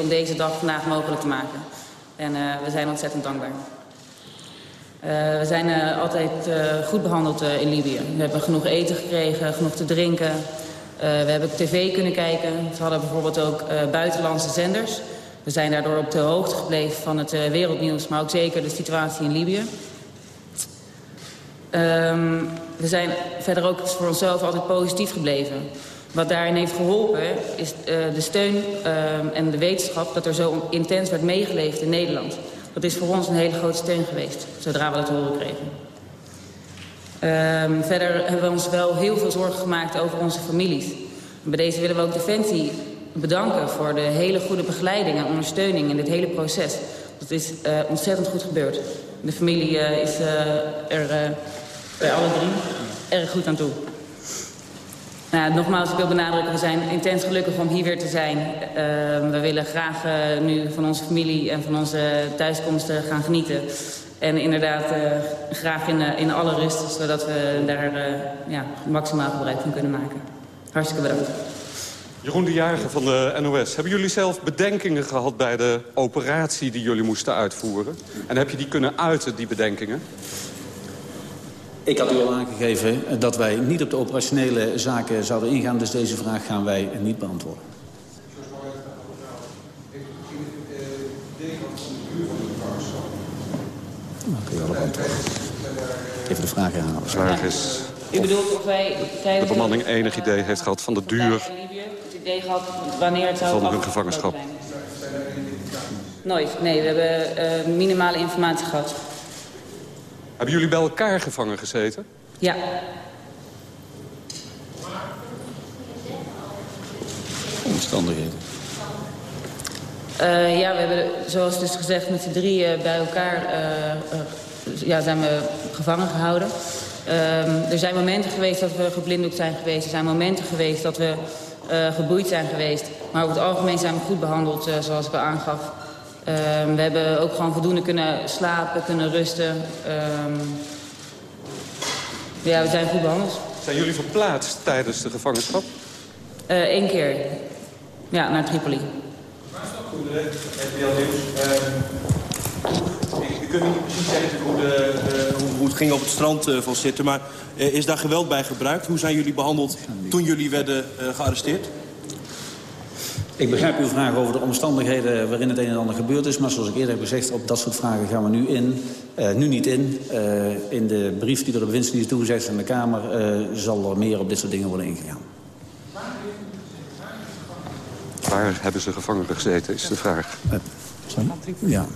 om deze dag vandaag mogelijk te maken. En uh, we zijn ontzettend dankbaar. Uh, we zijn uh, altijd goed behandeld in Libië. We hebben genoeg eten gekregen, genoeg te drinken. we hebben tv kunnen kijken. We hadden bijvoorbeeld ook buitenlandse zenders. We zijn daardoor op de hoogte gebleven van het wereldnieuws... maar ook zeker de situatie in Libië. Um, we zijn verder ook voor onszelf altijd positief gebleven. Wat daarin heeft geholpen is uh, de steun uh, en de wetenschap... dat er zo intens werd meegeleefd in Nederland. Dat is voor ons een hele grote steun geweest, zodra we dat horen kregen. Uh, verder hebben we ons wel heel veel zorgen gemaakt over onze families. Bij deze willen we ook Defensie bedanken voor de hele goede begeleiding en ondersteuning in dit hele proces. Dat is uh, ontzettend goed gebeurd. De familie uh, is er bij alle drie erg goed aan toe. Nou, nogmaals, ik wil benadrukken, we zijn intens gelukkig om hier weer te zijn. Uh, we willen graag uh, nu van onze familie en van onze thuiskomsten gaan genieten. En inderdaad uh, graag in, in alle rust, zodat we daar ja, maximaal gebruik van kunnen maken. Hartstikke bedankt. Jeroen de Jager van de NOS. Hebben jullie zelf bedenkingen gehad bij de operatie die jullie moesten uitvoeren? En heb je die kunnen uiten, die bedenkingen? Ik had u al aangegeven dat wij niet op de operationele zaken zouden ingaan. Dus deze vraag gaan wij niet beantwoorden. Dan kun je wel op antwoorden. Even de vraag herhalen. De vraag is U bedoelt of wij de bemanning enig idee heeft gehad van de duur het idee gehad wanneer het zou van hun gevangenschap. Nooit. Nee, we hebben uh, minimale informatie gehad. Hebben jullie bij elkaar gevangen gezeten? Ja. Omstandigheden. Uh, ja, we hebben, zoals dus gezegd, met z'n drieën bij elkaar uh, uh, ja, zijn we gevangen gehouden. er zijn momenten geweest dat we geblinddoekt zijn geweest. Er zijn momenten geweest dat we geboeid zijn geweest. Maar over het algemeen zijn we goed behandeld, zoals ik al aangaf. Um, we hebben ook gewoon voldoende kunnen slapen, kunnen rusten. Um, ja, we zijn goed behandeld. Zijn jullie verplaatst tijdens de gevangenschap? Eén uh, keer. Ja, naar Tripoli. Goedemiddag, RTL Nieuws. Uh, ik kunt niet precies zeggen hoe, de, uh, hoe het ging op het strand uh, van zitten, maar uh, is daar geweld bij gebruikt? Hoe zijn jullie behandeld toen jullie werden gearresteerd? Ik begrijp uw vraag over de omstandigheden waarin het een en ander gebeurd is. Maar zoals ik eerder heb gezegd, op dat soort vragen gaan we nu in. Uh, nu niet in. Uh, in de brief die door de bewindsdienst is toegezegd aan de Kamer... Uh, zal er meer op dit soort dingen worden ingegaan. Waar hebben ze gevangen gezeten, is de vraag. Ja.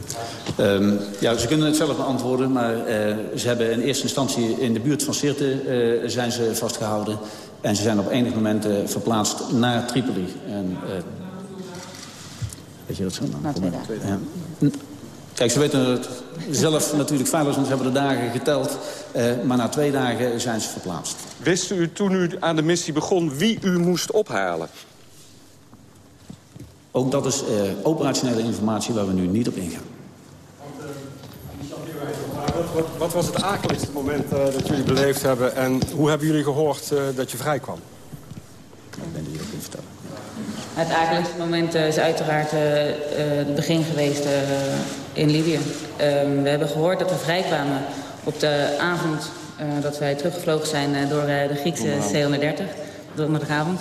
Um, ja, ze kunnen het zelf beantwoorden, maar ze hebben in eerste instantie in de buurt van Sirte zijn ze vastgehouden. En ze zijn op enig moment verplaatst naar Tripoli. En Weet je dat zo? Na twee dagen. Ja. Kijk, ze weten het zelf natuurlijk veilig, want ze hebben de dagen geteld. Uh, maar na twee dagen zijn ze verplaatst. Wist u toen u aan de missie begon wie u moest ophalen? Ook dat is uh, operationele informatie waar we nu niet op ingaan. Wat, wat was het akeligste moment uh, dat jullie beleefd hebben... en hoe hebben jullie gehoord dat je vrij kwam? Ik ben hier ook in vertellen. Het akeligste moment uh, is uiteraard uh, uh, het begin geweest in Libië. Ehm, we hebben gehoord dat we vrijkwamen op de avond dat wij teruggevlogen zijn door de Griekse C-130, donderdagavond.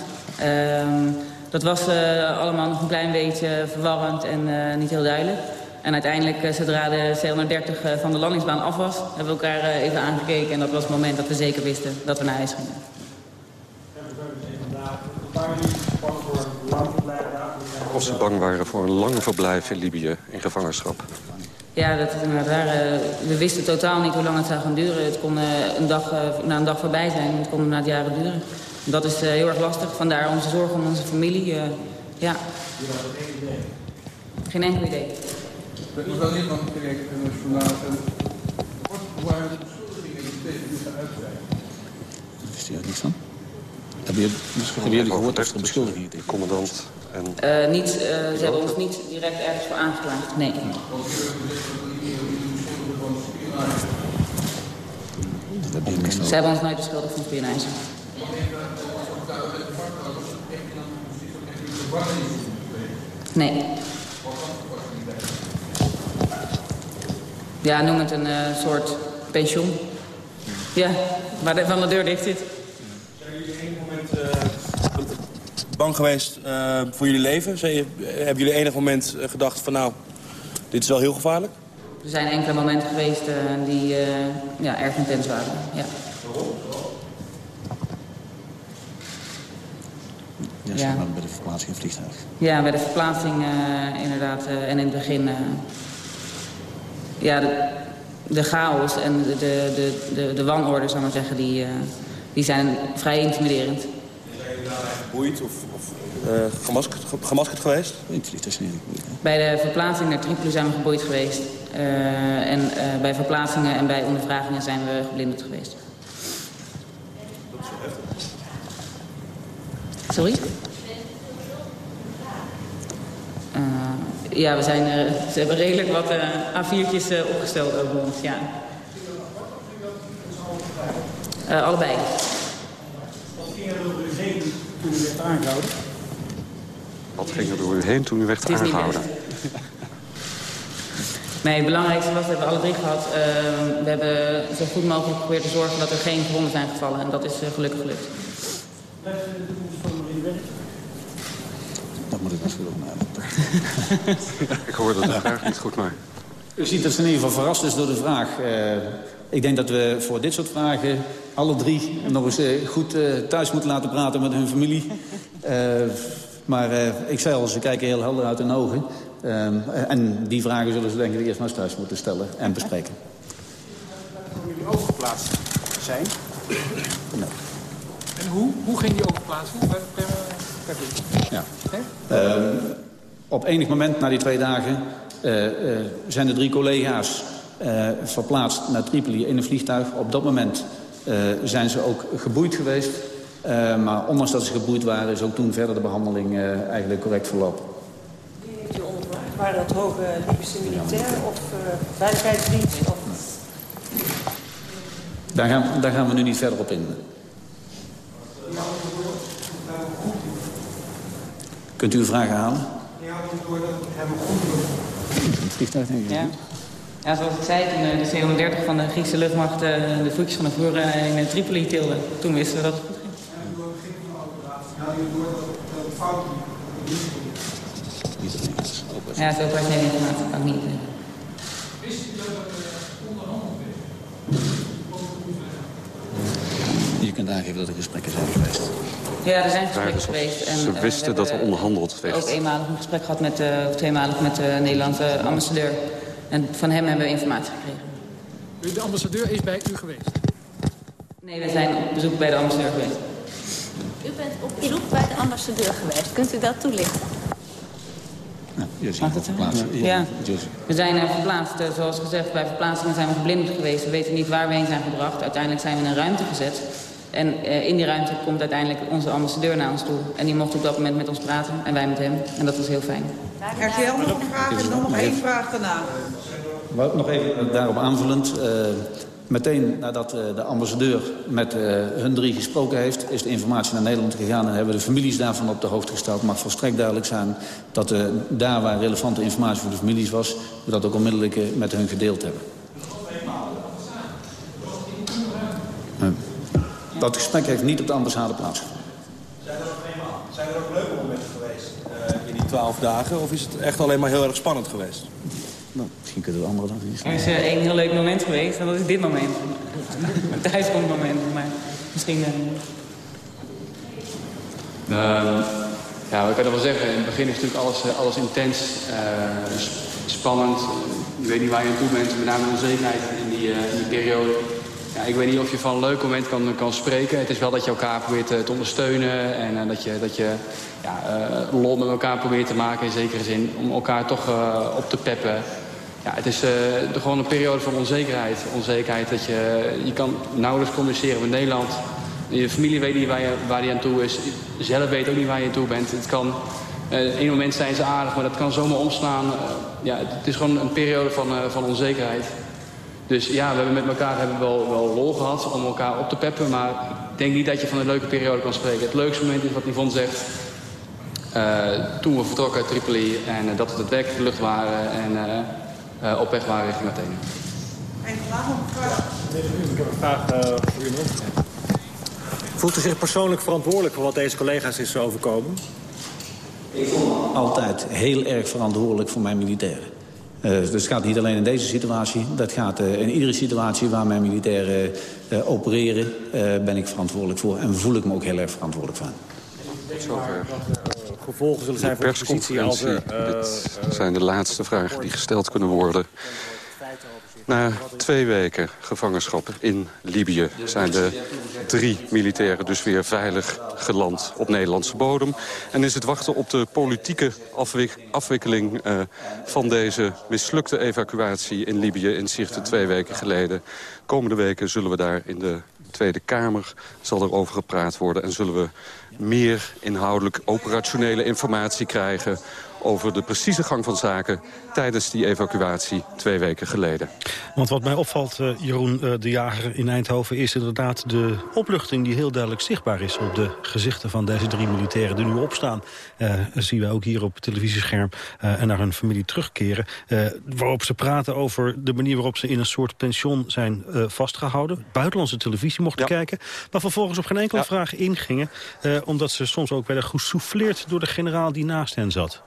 Um, dat was allemaal nog een klein beetje verwarrend en niet heel duidelijk. En uiteindelijk, zodra de C-130 van de landingsbaan af was, hebben we elkaar even aangekeken. En dat was het moment dat we zeker wisten dat we naar huis gingen. Of ze bang waren voor een lang verblijf in Libië in gevangenschap. Ja, dat is inderdaad waar. We wisten totaal niet hoe lang het zou gaan duren. Het kon een dag, na een dag voorbij zijn. Het kon inderdaad jaren duren. Dat is heel erg lastig. Vandaar onze zorg om onze familie. Uh, ja. Geen enkel idee. Mevrouw Nederland, direct nationaal. Wat waren de beschuldigingen die tegen u uitbreiden? Wist u er niets van? Hebben jullie, hebben jullie gehoord dat er beschuldigingen tegen commandant en... Uh, niet, uh, ze hebben ons niet direct ergens voor aangeklaagd, nee. Ze hebben ons nooit beschuldigd van spionage. Nee. Ja, noem het een uh, soort pensioen. Ja, waar de, van de deur dicht zit. Zijn jullie enig moment uh, bang geweest uh, voor jullie leven? Hebben jullie enig moment gedacht van nou, dit is wel heel gevaarlijk? Er zijn enkele momenten geweest die ja, erg intens waren. Ja. Ja, ja. bij de verplaatsing in vliegtuig. Ja, bij de verplaatsing uh, inderdaad. Uh, en in het begin... Uh, ja, de, de, chaos en de, de, de, de wanorde, zou ik maar zeggen, die, die zijn vrij intimiderend. Geboeid of, of gemaskerd, gemaskerd geweest? Bij de verplaatsing naar Tripoli zijn we geboeid geweest. en bij verplaatsingen en bij ondervragingen zijn we geblinderd geweest. Dat is wel heftig. Sorry? Uh, ja, we zijn, uh, ze hebben redelijk wat uh, A4'tjes opgesteld over ons, ja. allebei. Wat ging er door u heen toen u werd aangehouden? Wat ging er door u heen toen u werd aangehouden? Nee, het belangrijkste was, dat hebben we alle drie gehad. we hebben zo goed mogelijk geprobeerd te zorgen dat er geen gewonden zijn gevallen. En dat is gelukkig gelukt. Dat moet ik nog doen. ik hoorde het graag niet goed, maar... U ziet dat ze in ieder geval verrast is door de vraag. Uh, ik denk dat we voor dit soort vragen alle drie nog eens uh, goed uh, thuis moeten laten praten met hun familie. maar ik zei al, ze kijken heel helder uit hun ogen. en die vragen zullen ze denk ik eerst maar eens thuis moeten stellen en bespreken. Hoe jullie overgeplaatst zijn? Nee. En hoe? Hoe ging die overplaatsing? Ja. Uh, op enig moment na die twee dagen uh, uh, zijn de drie collega's verplaatst naar Tripoli in een vliegtuig. Op dat moment zijn ze ook geboeid geweest. maar ondanks dat ze geboeid waren is ook toen verder de behandeling eigenlijk correct verlopen. Wie heeft u ondervraagd? Waren dat hoge Libische militairen of veiligheidsdienst? Of... Daar, gaan, daar gaan we nu niet verder op in. Kunt u uw vragen halen? Ja, door dat het helemaal goed Het vliegtuig, denk ik. Ja. Ja, zoals ik zei, toen de C-130 van de Griekse luchtmacht de voetjes van de vloer in Tripoli tilde. Toen wisten we dat het goed ging. En door het begin van de operatie, had u door dat het fout Niet Engels. Ja, zo operationele informatie kan ik niet. Wist u dat er onderhandeld werd? Je kunt aangeven dat er gesprekken zijn geweest. Ja, er zijn gesprekken geweest. En, ze wisten dat er onderhandeld werd. ook eenmalig een gesprek gehad met, uh, of tweemalig met de Nederlandse ambassadeur. En van hem hebben we informatie gekregen. De ambassadeur is bij u geweest? Nee, we zijn op bezoek bij de ambassadeur geweest. U bent op bezoek bij de ambassadeur geweest. Kunt u dat toelichten? Ja, Mag dat verplaatsen. Ja. ja. We zijn uh, verplaatst, uh, zoals gezegd, bij verplaatsingen zijn we geblinderd geweest. We weten niet waar we heen zijn gebracht. Uiteindelijk zijn we in een ruimte gezet. En uh, in die ruimte komt uiteindelijk onze ambassadeur naar ons toe. En die mocht op dat moment met ons praten en wij met hem. En dat was heel fijn. RTL nog een vraag en dan nog één vraag daarna. Nog even daarop aanvullend. Uh, meteen nadat uh, de ambassadeur met hun drie gesproken heeft... is de informatie naar Nederland gegaan en hebben de families daarvan op de hoogte gesteld. Het mag volstrekt duidelijk zijn dat daar waar relevante informatie voor de families was... we dat ook onmiddellijk met hun gedeeld hebben. Dat gesprek heeft niet op de ambassade plaatsgevonden. Zijn er ook, zijn er ook leuke momenten geweest in die twaalf dagen? Of is het echt alleen maar heel erg spannend geweest? Nou, misschien kunnen we andere dan iets. Er is uh, één heel leuk moment geweest en dat is dit moment. Een thuiskomstmoment, maar misschien... Uh... Uh, ja, we kunnen wel zeggen, in het begin is natuurlijk alles, alles intens, spannend. Je weet niet waar je aan toe bent, met name de onzekerheid in die, in die periode. Ja, ik weet niet of je van een leuk moment kan, kan spreken. Het is wel dat je elkaar probeert te, te ondersteunen. En uh, dat je, dat je ja, uh, lol met elkaar probeert te maken in zekere zin. Om elkaar toch uh, op te peppen. Ja, het is gewoon een periode van onzekerheid. Onzekerheid dat je, je kan nauwelijks communiceren met Nederland. Je familie weet niet waar je, waar die aan toe is. Zelf weet ook niet waar je aan toe bent. Het kan, een moment zijn ze aardig, maar dat kan zomaar omslaan. ja, het is gewoon een periode van, van onzekerheid. Dus ja, we hebben met elkaar hebben wel, wel lol gehad om elkaar op te peppen. Maar ik denk niet dat je van een leuke periode kan spreken. Het leukste moment is wat Yvonne zegt. toen we vertrokken uit Tripoli en dat we het werk de lucht waren en op weg waren richting Athene. Een vraag of Ik heb een vraag voor u. Voelt u zich persoonlijk verantwoordelijk voor wat deze collega's is overkomen? Ik voel me altijd heel erg verantwoordelijk voor mijn militairen. Uh, dus het gaat niet alleen in deze situatie. Dat gaat uh, in iedere situatie waar mijn militairen uh, opereren... ben ik verantwoordelijk voor en voel ik me ook heel erg verantwoordelijk van. Zover. Gevolgen zullen zijn voor de positie als... Dit zijn de laatste vragen die gesteld kunnen worden. Na twee weken gevangenschap in Libië zijn de drie militairen dus weer veilig geland op Nederlandse bodem. En is het wachten op de politieke afwik afwikkeling uh, van deze mislukte evacuatie in Libië in Sirte twee weken geleden. Komende weken zullen we daar in de Tweede Kamer zal er over gepraat worden. En zullen we meer inhoudelijk operationele informatie krijgen over de precieze gang van zaken tijdens die evacuatie twee weken geleden. Want wat mij opvalt, uh, Jeroen uh, de Jager in Eindhoven... is inderdaad de opluchting die heel duidelijk zichtbaar is... op de gezichten van deze drie militairen die nu opstaan. Uh, zien we ook hier op het televisiescherm en naar hun familie terugkeren. waarop ze praten over de manier waarop ze in een soort pension zijn vastgehouden. Buitenlandse televisie mochten ja. kijken. Maar vervolgens op geen enkele ja. vraag ingingen. omdat ze soms ook werden gesouffleerd door de generaal die naast hen zat.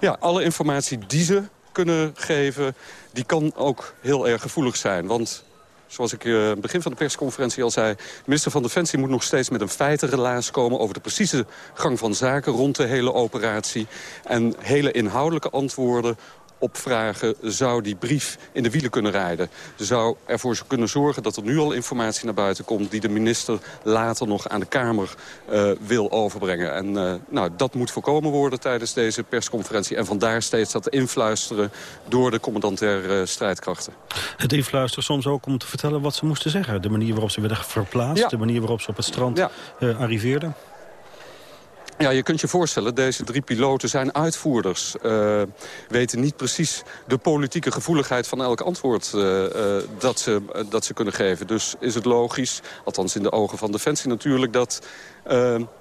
Ja, alle informatie die ze kunnen geven, die kan ook heel erg gevoelig zijn. Want zoals ik uh, begin van de persconferentie al zei... minister van Defensie moet nog steeds met een feitenrelaas komen... over de precieze gang van zaken rond de hele operatie. En hele inhoudelijke antwoorden op vragen zou die brief in de wielen kunnen rijden. Zou ervoor kunnen zorgen dat er nu al informatie naar buiten komt... die de minister later nog aan de Kamer uh, wil overbrengen. En uh, nou, dat moet voorkomen worden tijdens deze persconferentie. En vandaar steeds dat influisteren door de commandant der uh, strijdkrachten. Het influisteren soms ook om te vertellen wat ze moesten zeggen. De manier waarop ze werden verplaatst, ja. de manier waarop ze op het strand ja. arriveerden. Ja, je kunt je voorstellen, deze drie piloten zijn uitvoerders. Uh, weten niet precies de politieke gevoeligheid van elk antwoord uh, uh, dat, ze, dat ze kunnen geven. Dus is het logisch, althans in de ogen van Defensie natuurlijk... dat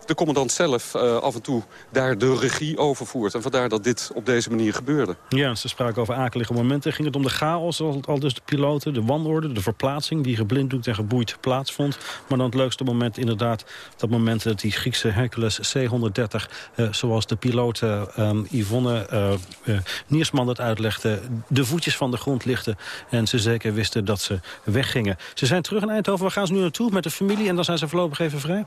de commandant zelf uh, af en toe daar de regie over voert. En vandaar dat dit op deze manier gebeurde. Ja, ze spraken over akelige momenten. Ging het om de chaos, al, dus de piloten, de wanorde, de verplaatsing... die geblinddoekt en geboeid plaatsvond. Maar dan het leukste moment inderdaad, dat moment dat die Griekse Hercules C-130... Uh, zoals de piloot um, Yvonne uh, Niersman dat uitlegde... de voetjes van de grond lichten en ze zeker wisten dat ze weggingen. Ze zijn terug in Eindhoven. Waar gaan ze nu naartoe met de familie? En dan zijn ze voorlopig even vrij?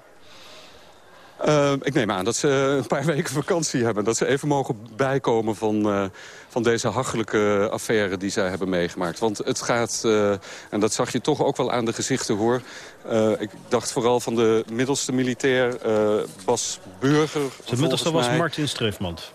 Uh, ik neem aan dat ze een paar weken vakantie hebben. Dat ze even mogen bijkomen van, uh, van deze hachelijke affaire die zij hebben meegemaakt. Want het gaat, uh, en dat zag je toch ook wel aan de gezichten hoor... ik dacht vooral van de middelste militair, Bas Burger. De middelste was Martin Streefmand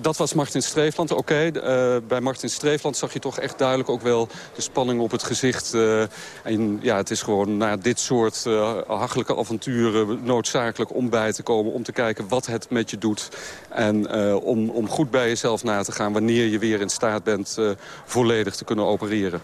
dat was Martin Streefland, oké. Uh, bij Martin Streefland zag je toch echt duidelijk ook wel de spanning op het gezicht. Uh, en ja, het is gewoon na dit soort uh, hachelijke avonturen noodzakelijk om bij te komen. Om te kijken wat het met je doet. En om, om goed bij jezelf na te gaan wanneer je weer in staat bent volledig te kunnen opereren.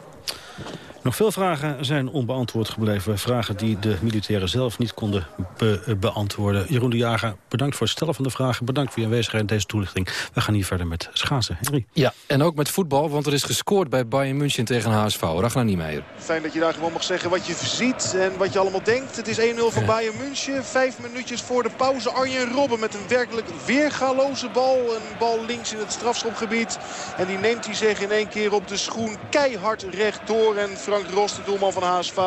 Nog veel vragen zijn onbeantwoord gebleven. Vragen die de militairen zelf niet konden be beantwoorden. Jeroen de Jager, bedankt voor het stellen van de vragen. Bedankt voor je aanwezigheid in deze toelichting. We gaan hier verder met schaatsen. Henry. Ja, en ook met voetbal, want er is gescoord bij Bayern München tegen HSV. Ragnar Niemeyer. Fijn dat je daar gewoon mag zeggen wat je ziet en wat je allemaal denkt. Het is 1-0 voor ja. Bayern München. Vijf minuutjes voor de pauze. Arjen Robben met een werkelijk weergaloze bal. Een bal links in het strafschopgebied. En die neemt hij zich in één keer op de schoen keihard rechtdoor. En Frank Rost, de doelman van HSV,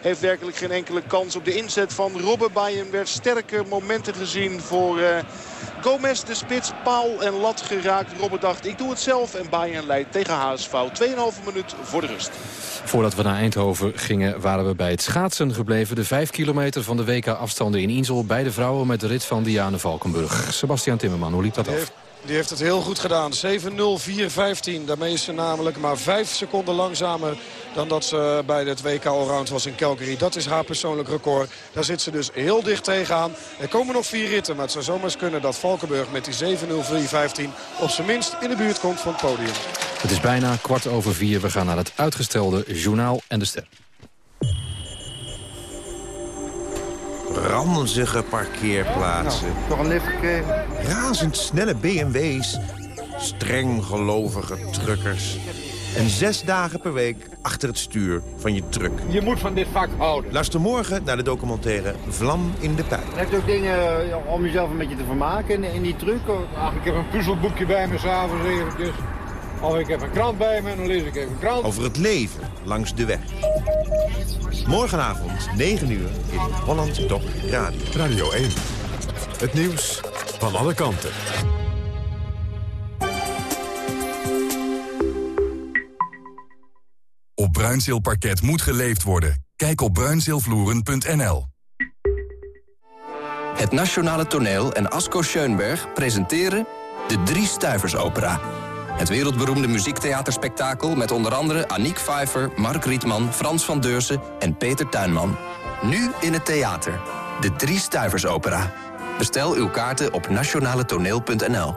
heeft werkelijk geen enkele kans op de inzet van Robben. Bayern werd sterke momenten gezien voor uh, Gomez, de spits, paal en lat geraakt. Robben dacht, ik doe het zelf en Bayern leidt tegen HSV. 2,5 minuut voor de rust. Voordat we naar Eindhoven gingen waren we bij het schaatsen gebleven. De 5 kilometer van de WK-afstanden in Insel bij de vrouwen met de rit van Diane Valkenburg. Sebastian Timmerman, hoe liep dat af? Die heeft het heel goed gedaan. 7-0-4-15. Daarmee is ze namelijk maar 5 seconden langzamer dan dat ze bij het WK Allround was in Calgary. Dat is haar persoonlijk record. Daar zit ze dus heel dicht tegenaan. Er komen nog vier ritten, maar het zou zomaar kunnen dat Valkenburg met die 7-0-4-15 op zijn minst in de buurt komt van het podium. Het is bijna kwart over vier. We gaan naar het uitgestelde Journaal en de Ster. Ranzige parkeerplaatsen. Nou, nog een lift gekregen. Razendsnelle BMW's. Streng gelovige truckers. En zes dagen per week achter het stuur van je truck. Je moet van dit vak houden. Luister morgen naar de documentaire Vlam in de Pijp. Heb je ook dingen eh, om jezelf een beetje te vermaken in, in die truck? Ach, ik heb een puzzelboekje bij me s'avonds eventjes. Of ik heb een krant bij me en dan lees ik even een krant. Over het leven langs de weg. Morgenavond, 9 uur, in Holland Doc Radio. Radio 1. Het nieuws van alle kanten. Op Bruinzeelparket moet geleefd worden. Kijk op bruinzeelvloeren.nl. Het Nationale Toneel en Asko Schoenberg presenteren de Drie Stuiversopera. Het wereldberoemde muziektheaterspektakel met onder andere Aniek Pfeiffer, Mark Rietman, Frans van Deursen en Peter Tuinman. Nu in het theater. De Drie Stuiversopera. Bestel uw kaarten op nationaletoneel.nl.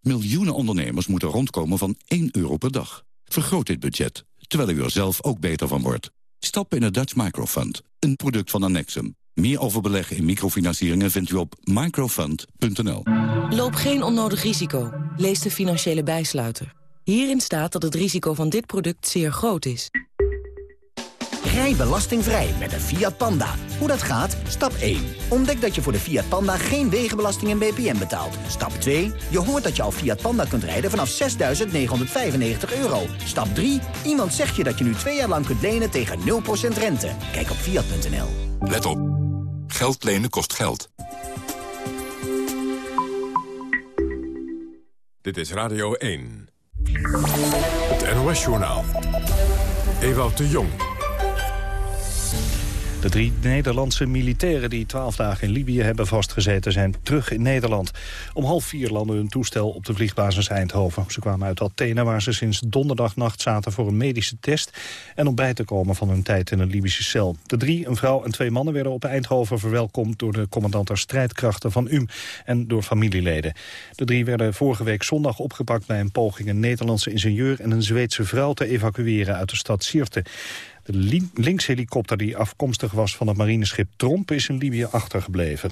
Miljoenen ondernemers moeten rondkomen van 1 euro per dag. Vergroot dit budget, terwijl u er zelf ook beter van wordt. Stap in het Dutch Microfund, een product van Annexum. Meer over beleggen in microfinancieringen vindt u op microfund.nl. Loop geen onnodig risico. Lees de financiële bijsluiter. Hierin staat dat het risico van dit product zeer groot is. Rij belastingvrij met een Fiat Panda. Hoe dat gaat? Stap 1. Ontdek dat je voor de Fiat Panda geen wegenbelasting en BPM betaalt. Stap 2. Je hoort dat je al Fiat Panda kunt rijden vanaf 6.995 euro. Stap 3. Iemand zegt je dat je nu twee jaar lang kunt lenen tegen 0% rente. Kijk op Fiat.nl. Let op. Geld lenen kost geld. Dit is Radio 1. Het NOS-journaal. Ewout de Jong. De drie Nederlandse militairen die twaalf dagen in Libië hebben vastgezeten... zijn terug in Nederland. Om half vier landde hun toestel op de vliegbasis Eindhoven. Ze kwamen uit Athene waar ze sinds donderdagnacht zaten voor een medische test... en om bij te komen van hun tijd in een Libische cel. De drie, een vrouw en twee mannen, werden op Eindhoven verwelkomd... door de commandant der strijdkrachten van UM en door familieleden. De drie werden vorige week zondag opgepakt bij een poging... een Nederlandse ingenieur en een Zweedse vrouw te evacueren uit de stad Sirte. De linkshelikopter die afkomstig was van het marineschip Tromp is in Libië achtergebleven.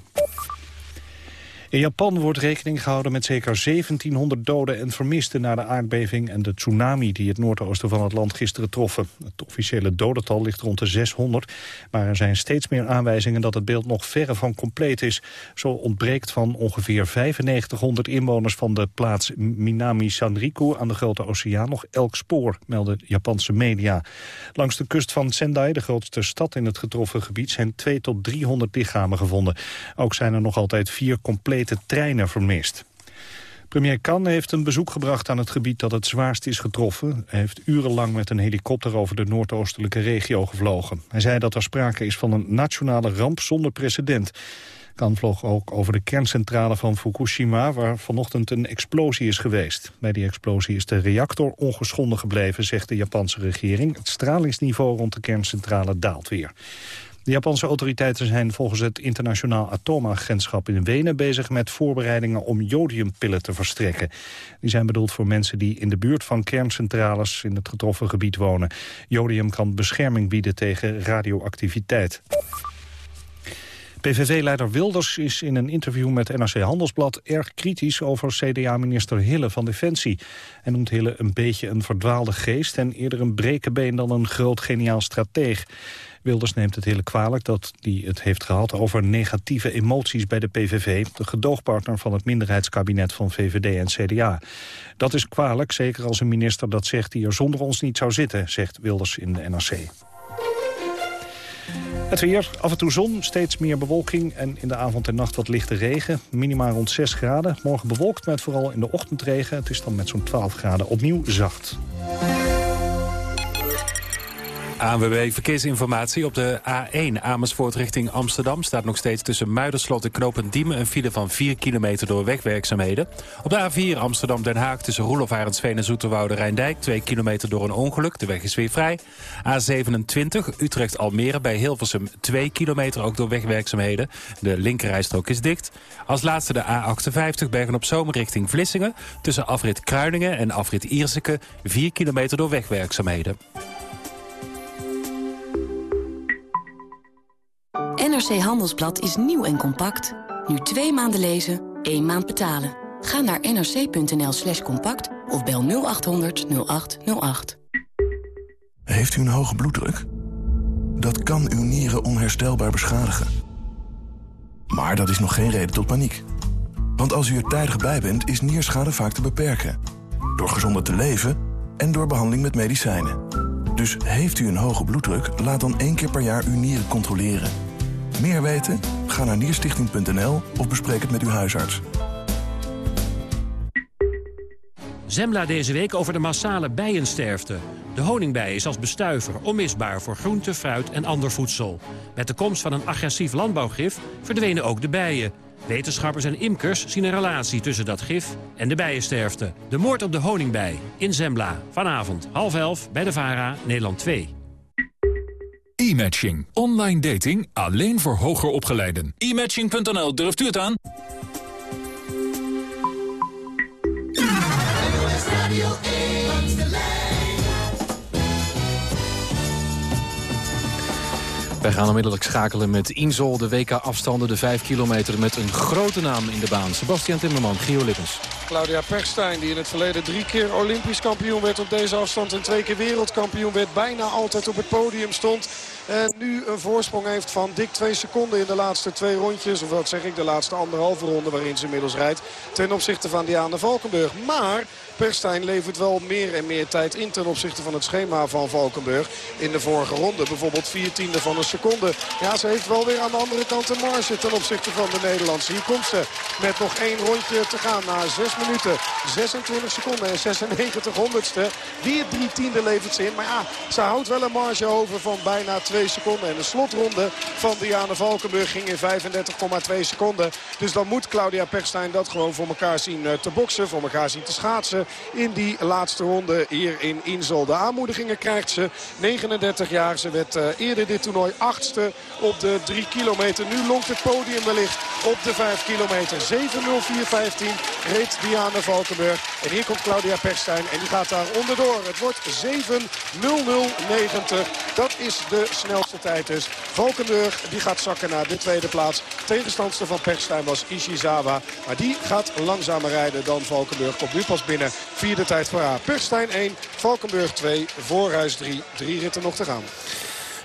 In Japan wordt rekening gehouden met zeker 1700 doden en vermisten... na de aardbeving en de tsunami die het noordoosten van het land gisteren troffen. Het officiële dodental ligt rond de 600... maar er zijn steeds meer aanwijzingen dat het beeld nog verre van compleet is. Zo ontbreekt van ongeveer 9500 inwoners van de plaats Minami-Sanriku... aan de Grote Oceaan nog elk spoor, melden Japanse media. Langs de kust van Sendai, de grootste stad in het getroffen gebied... zijn 2 tot 300 lichamen gevonden. Ook zijn er nog altijd vier complete treinen vermist. Premier Kan heeft een bezoek gebracht aan het gebied dat het zwaarst is getroffen. Hij heeft urenlang met een helikopter over de noordoostelijke regio gevlogen. Hij zei dat er sprake is van een nationale ramp zonder precedent. Kan vloog ook over de kerncentrale van Fukushima... waar vanochtend een explosie is geweest. Bij die explosie is de reactor ongeschonden gebleven, zegt de Japanse regering. Het stralingsniveau rond de kerncentrale daalt weer. De Japanse autoriteiten zijn volgens het internationaal atoomagentschap in Wenen bezig met voorbereidingen om jodiumpillen te verstrekken. Die zijn bedoeld voor mensen die in de buurt van kerncentrales in het getroffen gebied wonen. Jodium kan bescherming bieden tegen radioactiviteit. PVV-leider Wilders is in een interview met NRC Handelsblad erg kritisch over CDA-minister Hille van Defensie. Hij noemt Hille een beetje een verdwaalde geest en eerder een brekenbeen dan een groot geniaal strateeg. Wilders neemt het hele kwalijk dat hij het heeft gehad over negatieve emoties bij de PVV, de gedoogpartner van het minderheidskabinet van VVD en CDA. Dat is kwalijk, zeker als een minister dat zegt die er zonder ons niet zou zitten, zegt Wilders in de NRC. Het weer, af en toe zon, steeds meer bewolking en in de avond en nacht wat lichte regen. Minimaal rond 6 graden. Morgen bewolkt met vooral in de ochtend regen. Het is dan met zo'n 12 graden opnieuw zacht. ANWB Verkeersinformatie op de A1 Amersfoort richting Amsterdam... staat nog steeds tussen Muiderslot en Knopen Diemen... een file van 4 kilometer door wegwerkzaamheden. Op de A4 Amsterdam-Den Haag tussen Roelof Arendsveen en Zoeterwoude Rijndijk... 2 kilometer door een ongeluk, de weg is weer vrij. A27 Utrecht-Almere bij Hilversum 2 kilometer ook door wegwerkzaamheden. De linkerrijstrook is dicht. Als laatste de A58 Bergen-op-Zomer richting Vlissingen... tussen afrit Kruiningen en afrit Ierseke 4 kilometer door wegwerkzaamheden. NRC Handelsblad is nieuw en compact. Nu twee maanden lezen, één maand betalen. Ga naar nrc.nl slash compact of bel 0800 0808. Heeft u een hoge bloeddruk? Dat kan uw nieren onherstelbaar beschadigen. Maar dat is nog geen reden tot paniek. Want als u er tijdig bij bent, is nierschade vaak te beperken. Door gezonder te leven en door behandeling met medicijnen. Dus heeft u een hoge bloeddruk, laat dan één keer per jaar uw nieren controleren. Meer weten? Ga naar nierstichting.nl of bespreek het met uw huisarts. Zembla deze week over de massale bijensterfte. De honingbij is als bestuiver onmisbaar voor groente, fruit en ander voedsel. Met de komst van een agressief landbouwgif verdwenen ook de bijen. Wetenschappers en imkers zien een relatie tussen dat gif en de bijensterfte. De moord op de honingbij in Zembla. Vanavond half elf bij de VARA, Nederland 2. E-matching. Online dating alleen voor hoger opgeleiden. E-matching.nl, durft u het aan? Wij gaan onmiddellijk schakelen met Insol, de WK-afstanden, de 5 kilometer... met een grote naam in de baan. Sebastian Timmerman, Gio Lippens. Claudia Perstijn, die in het verleden drie keer Olympisch kampioen werd op deze afstand... en twee keer wereldkampioen werd, bijna altijd op het podium stond... En nu een voorsprong heeft van dik twee seconden in de laatste twee rondjes. Of wat zeg ik, de laatste anderhalve ronde waarin ze inmiddels rijdt. Ten opzichte van Diana Valkenburg. Maar Perstijn levert wel meer en meer tijd in ten opzichte van het schema van Valkenburg. In de vorige ronde bijvoorbeeld vier tiende van een seconde. Ja, ze heeft wel weer aan de andere kant een marge ten opzichte van de Nederlandse. Hier komt ze met nog één rondje te gaan na 6 minuten, 26 seconden en 96 honderdste. Weer drie tiende levert ze in. Maar ja, ze houdt wel een marge over van bijna 2 seconden. En de slotronde van Diana Valkenburg ging in 35,2 seconden. Dus dan moet Claudia Perstijn dat gewoon voor elkaar zien eh, te boksen. Voor elkaar zien te schaatsen in die laatste ronde hier in Insel. De aanmoedigingen krijgt ze. 39 jaar. Ze werd uh, eerder dit toernooi achtste op de 3 kilometer. Nu lonkt het podium wellicht op de 5 kilometer. 7.04.15 reed Diana Valkenburg. En hier komt Claudia Perstijn en die gaat daar onderdoor. Het wordt 7.00.90. Dat is de snelste tijd dus. Valkenburg die gaat zakken naar de tweede plaats. Tegenstandster van Perstijn was Ishizawa. Maar die gaat langzamer rijden dan Valkenburg. Komt nu pas binnen. Vierde tijd voor haar. Perstijn 1, Valkenburg 2, Voorhuis 3. Drie ritten nog te gaan.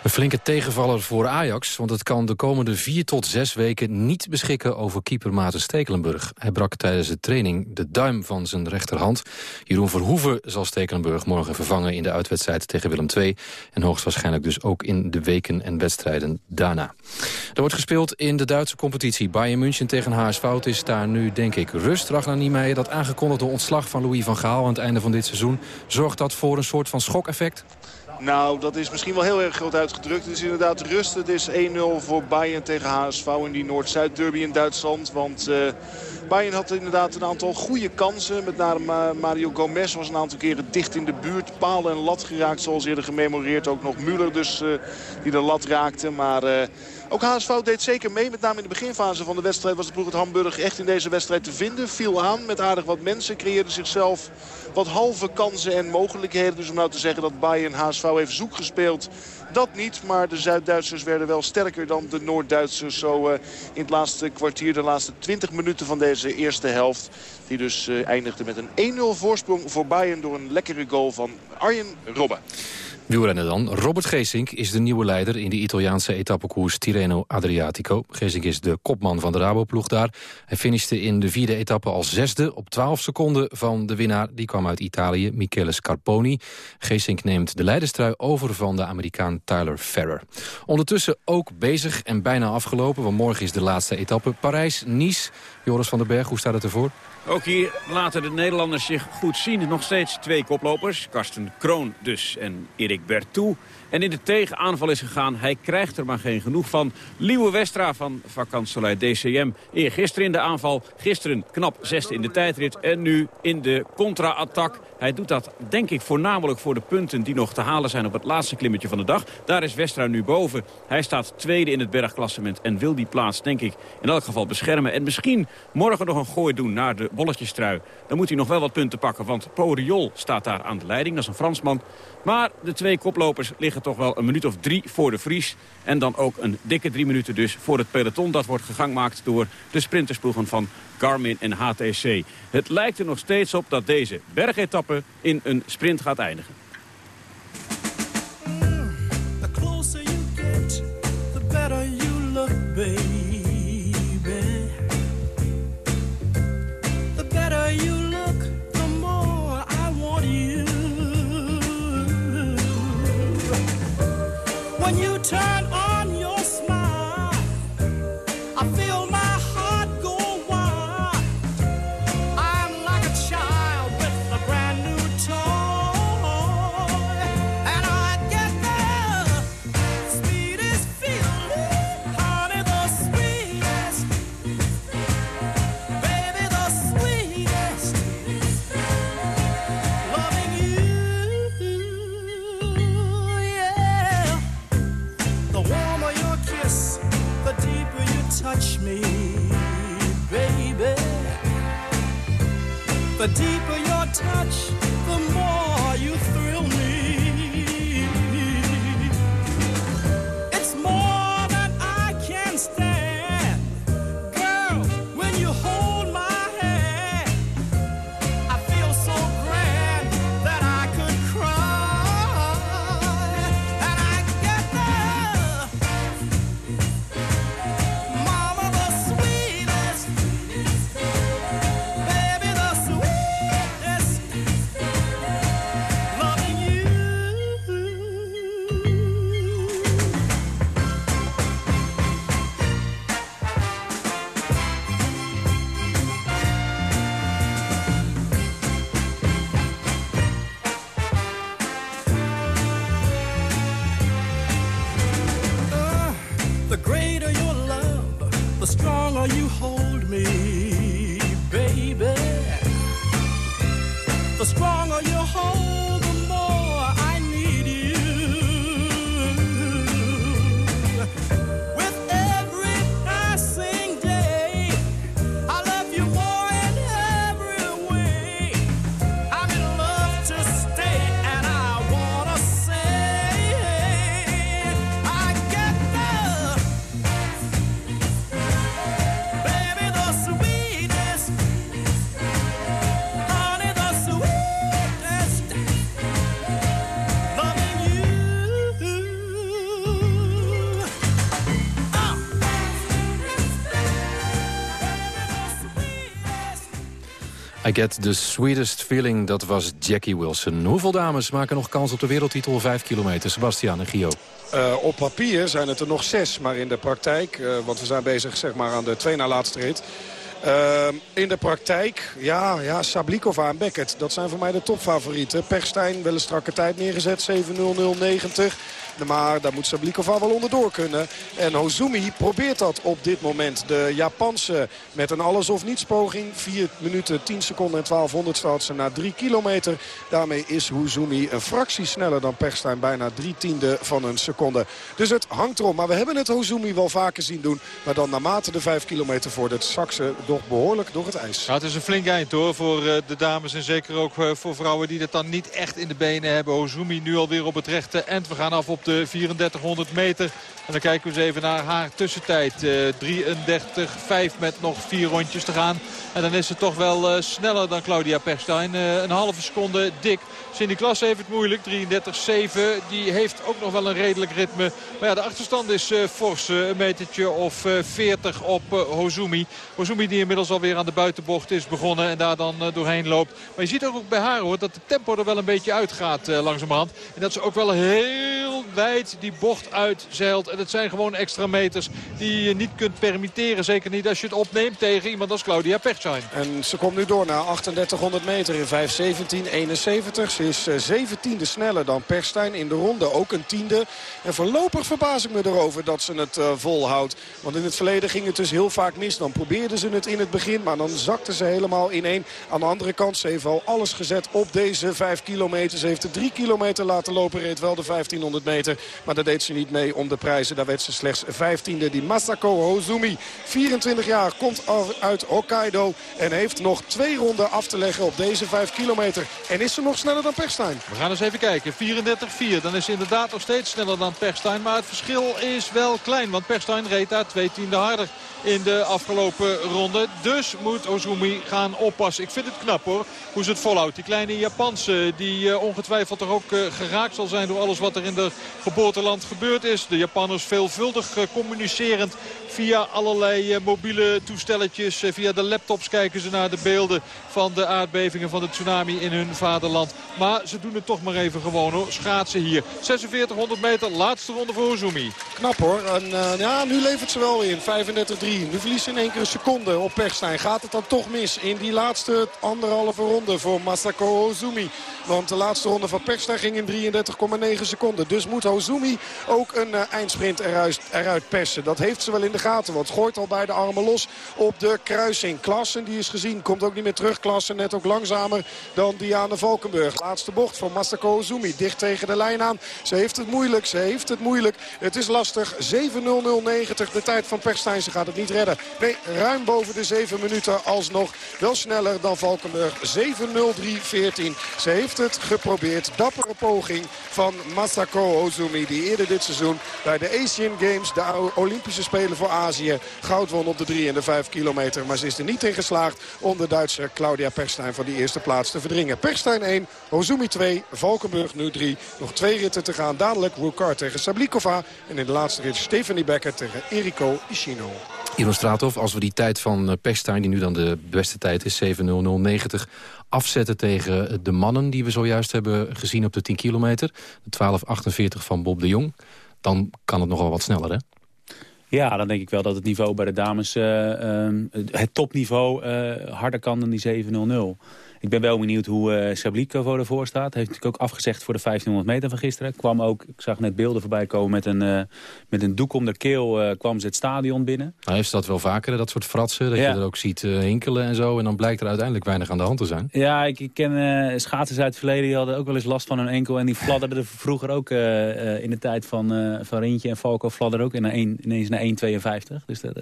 Een flinke tegenvaller voor Ajax, want het kan de komende vier tot zes weken niet beschikken over keeper Maarten Stekelenburg. Hij brak tijdens de training de duim van zijn rechterhand. Jeroen Verhoeven zal Stekelenburg morgen vervangen in de uitwedstrijd tegen Willem II. En hoogstwaarschijnlijk dus ook in de weken en wedstrijden daarna. Er wordt gespeeld in de Duitse competitie. Bayern München tegen HSV is daar nu denk ik rust. Ragnar Niemeyer, dat aangekondigde ontslag van Louis van Gaal aan het einde van dit seizoen. Zorgt dat voor een soort van schokeffect? Nou, dat is misschien wel heel erg groot uitgedrukt. Het is inderdaad rust. Het is 1-0 voor Bayern tegen HSV in die Noord-Zuid derby in Duitsland. Want uh, Bayern had inderdaad een aantal goede kansen. Met name Mario Gomez was een aantal keren dicht in de buurt. Paal en lat geraakt zoals eerder gememoreerd. Ook nog Müller dus uh, die de lat raakte. Maar... Uh, ook HSV deed zeker mee. Met name in de beginfase van de wedstrijd was de ploeg uit Hamburg echt in deze wedstrijd te vinden. Viel aan met aardig wat mensen. Creëerde zichzelf wat halve kansen en mogelijkheden. Dus om nou te zeggen dat Bayern HSV heeft zoek gespeeld. Dat niet, maar de Zuid-Duitsers werden wel sterker dan de Noord-Duitsers. Zo uh, in het laatste kwartier, de laatste 20 minuten van deze eerste helft. Die dus uh, eindigde met een 1-0 voorsprong voor Bayern door een lekkere goal van Arjen Robben. Wielrennen dan. Robert Geesink is de nieuwe leider in de Italiaanse etappekoers Tirreno Adriatico. Geesink is de kopman van de Raboploeg daar. Hij finishte in de vierde etappe als zesde op 12 seconden van de winnaar. Die kwam uit Italië, Michele Scarponi. Geesink neemt de leiderstrui over van de Amerikaan Tyler Ferrer. Ondertussen ook bezig en bijna afgelopen, want morgen is de laatste etappe. Parijs-Nice. Joris van den Berg, hoe staat het ervoor? Ook hier laten de Nederlanders zich goed zien. Nog steeds twee koplopers. Karsten Kroon dus en Erik Bertou. En in de tegenaanval is gegaan. Hij krijgt er maar geen genoeg van. Liewe Westra van vakantielei DCM. Eergisteren in de aanval. Gisteren knap zesde in de tijdrit. En nu in de contra-attack. Hij doet dat denk ik voornamelijk voor de punten die nog te halen zijn op het laatste klimmetje van de dag. Daar is Westra nu boven. Hij staat tweede in het bergklassement en wil die plaats denk ik in elk geval beschermen. En misschien morgen nog een gooi doen naar de bolletjestrui... dan moet hij nog wel wat punten pakken, want Poriol staat daar aan de leiding. Dat is een Fransman. Maar de twee koplopers liggen toch wel een minuut of drie voor de Vries. En dan ook een dikke drie minuten dus voor het peloton. Dat wordt gegangmaakt door de sprintersploegen van Garmin en HTC. Het lijkt er nog steeds op dat deze bergetappe in een sprint gaat eindigen. When you turn on The deeper get the sweetest feeling, dat was Jackie Wilson. Hoeveel dames maken nog kans op de wereldtitel 5 kilometer? Sebastian en Gio. Eh, op papier zijn het er nog zes, maar in de praktijk... eh, want we zijn bezig zeg maar, aan de twee na laatste rit... Eh, in de praktijk, ja, ja, Sablikova en Beckett. Dat zijn voor mij de topfavorieten. Perstijn wel een strakke tijd neergezet, 7.00.90. Maar daar moet Sablikova wel onderdoor kunnen. En Hozumi probeert dat op dit moment. De Japanse met een alles of niets poging. 4 minuten 10 seconden en 1200 staat ze na 3 kilometer. Daarmee is Hozumi een fractie sneller dan Perstijn. Bijna drie tiende van een seconde. Dus het hangt erom. Maar we hebben het Hozumi wel vaker zien doen. Maar dan naarmate de 5 kilometer voor het Sakse toch behoorlijk door het ijs. Ja, het is een flink eind hoor voor eh, de dames en zeker ook eh, voor vrouwen die dat dan niet echt in de benen hebben. Ozumi nu alweer op het rechte end. We gaan af op de 3400 meter. En dan kijken we eens even naar haar tussentijd. Eh 33-5 met nog vier rondjes te gaan. En dan is ze toch wel eh, sneller dan Claudia Perstijn. Eh, een halve seconde dik. Cindy Klas heeft het moeilijk. 33-7. Die heeft ook nog wel een redelijk ritme. Maar ja, de achterstand is eh, fors. eh, een metertje of eh, 40 op eh, Hozumi. Hozumi die inmiddels alweer aan de buitenbocht is begonnen. En daar dan doorheen loopt. Maar je ziet ook bij haar hoor dat de tempo er wel een beetje uitgaat langzamerhand. En dat ze ook wel heel wijd die bocht uitzeilt. En het zijn gewoon extra meters die je niet kunt permitteren. Zeker niet als je het opneemt tegen iemand als Claudia Pertschein. En ze komt nu door naar 3800 meter in 5.17.71. Is eh, 17e sneller dan Perstijn in de ronde. Ook een tiende. En voorlopig verbaas ik me erover dat ze het eh, volhoudt. Want in het verleden ging het dus heel vaak mis. Dan probeerden ze het in het begin. Maar dan zakten ze helemaal ineen. Aan de andere kant, ze heeft al alles gezet op deze 5 kilometer. Ze heeft de 3 kilometer laten lopen. Reed wel de 1500 meter. Maar daar deed ze niet mee om de prijzen. Daar werd ze slechts 15e. Die Masako Hozumi, 24 jaar, komt uit Hokkaido. En heeft nog twee ronden af te leggen op deze 5 kilometer. En is ze nog sneller dan We gaan eens even kijken. 34-4. Dan is inderdaad nog steeds sneller dan Perstijn. Maar het verschil is wel klein. Want Perstijn reed daar twee tiende harder in de afgelopen ronde. Dus moet Ozumi gaan oppassen. Ik vind het knap hoor, hoe ze het volhoudt. Die kleine Japanse die uh, ongetwijfeld toch ook uh, geraakt zal zijn door alles wat er in de geboorteland gebeurd is. De Japanners veelvuldig uh, communicerend via allerlei mobiele toestelletjes. via de laptops kijken ze naar de beelden van de aardbevingen van de tsunami in hun vaderland. Maar ze doen het toch maar even gewoon hoor. Schaatsen hier. 4600 meter, laatste ronde voor Ozumi. Knap hoor. En, ja, nu levert ze wel in. 35-3. Nu verliest in één keer een seconde op Perstijn. Gaat het dan toch mis in die laatste anderhalve ronde voor Masako Ozumi? Want de laatste ronde van Perstijn ging in 33,9 seconden. Dus moet Ozumi ook een uh, eindsprint eruit, eruit, persen. Dat heeft ze wel in de gaten. Want gooit al beide armen los op de kruising. Klassen die is gezien. Komt ook niet meer terug. Klassen net ook langzamer dan Diana Valkenburg. Laatste bocht van Masako Ozumi. Dicht tegen de lijn aan. Ze heeft het moeilijk. Ze heeft het moeilijk. Het is lastig. 7.00.90 de tijd van Perstijn. Ze gaat het niet redden. Nee, ruim boven de 7 minuten alsnog. Wel sneller dan Valkenburg. 7.03.14. Ze heeft het geprobeerd. Dappere poging van Masako Ozumi. Die eerder dit seizoen bij de Asian Games, de Olympische Spelen voor Azië, goud won op de 3 en de 5 kilometer. Maar ze is er niet in geslaagd om de Duitse Claudia Perstijn van die eerste plaats te verdringen. Perstijn 1, Ozumi 2, Valkenburg nu 3. Nog twee ritten te gaan. Dadelijk Rukar tegen Sablikova. En in de laatste rit Stephanie Becker tegen Eriko Ishino. Ivan Straathoff, als we die tijd van eh, Pechstein, die nu dan de beste tijd is, 7.00.90, afzetten tegen de mannen die we zojuist hebben gezien op de 10 kilometer, de 12.48 van Bob de Jong, dan kan het nogal wat sneller, hè? Ja, dan denk ik wel dat het niveau bij de dames, uh, het topniveau, harder kan dan die 7.00. Ik ben wel benieuwd hoe uh, Sablikova ervoor staat. Heeft natuurlijk ook afgezegd voor de 1500 meter van gisteren. Kwam ook, ik zag net beelden voorbij komen met een, uh, met een doek om de keel uh, kwam ze het stadion binnen. Nou, heeft dat wel vaker, dat soort fratsen. Dat ja. je er ook ziet hinkelen en zo. En dan blijkt er uiteindelijk weinig aan de hand te zijn. Ja, ik, ik ken schaatsers uit het verleden. Die hadden ook wel eens last van hun enkel. En die fladderden er vroeger ook in de tijd van, van Rintje en Falco. Fladderden ook in een, ineens naar 1,52. Dus dat,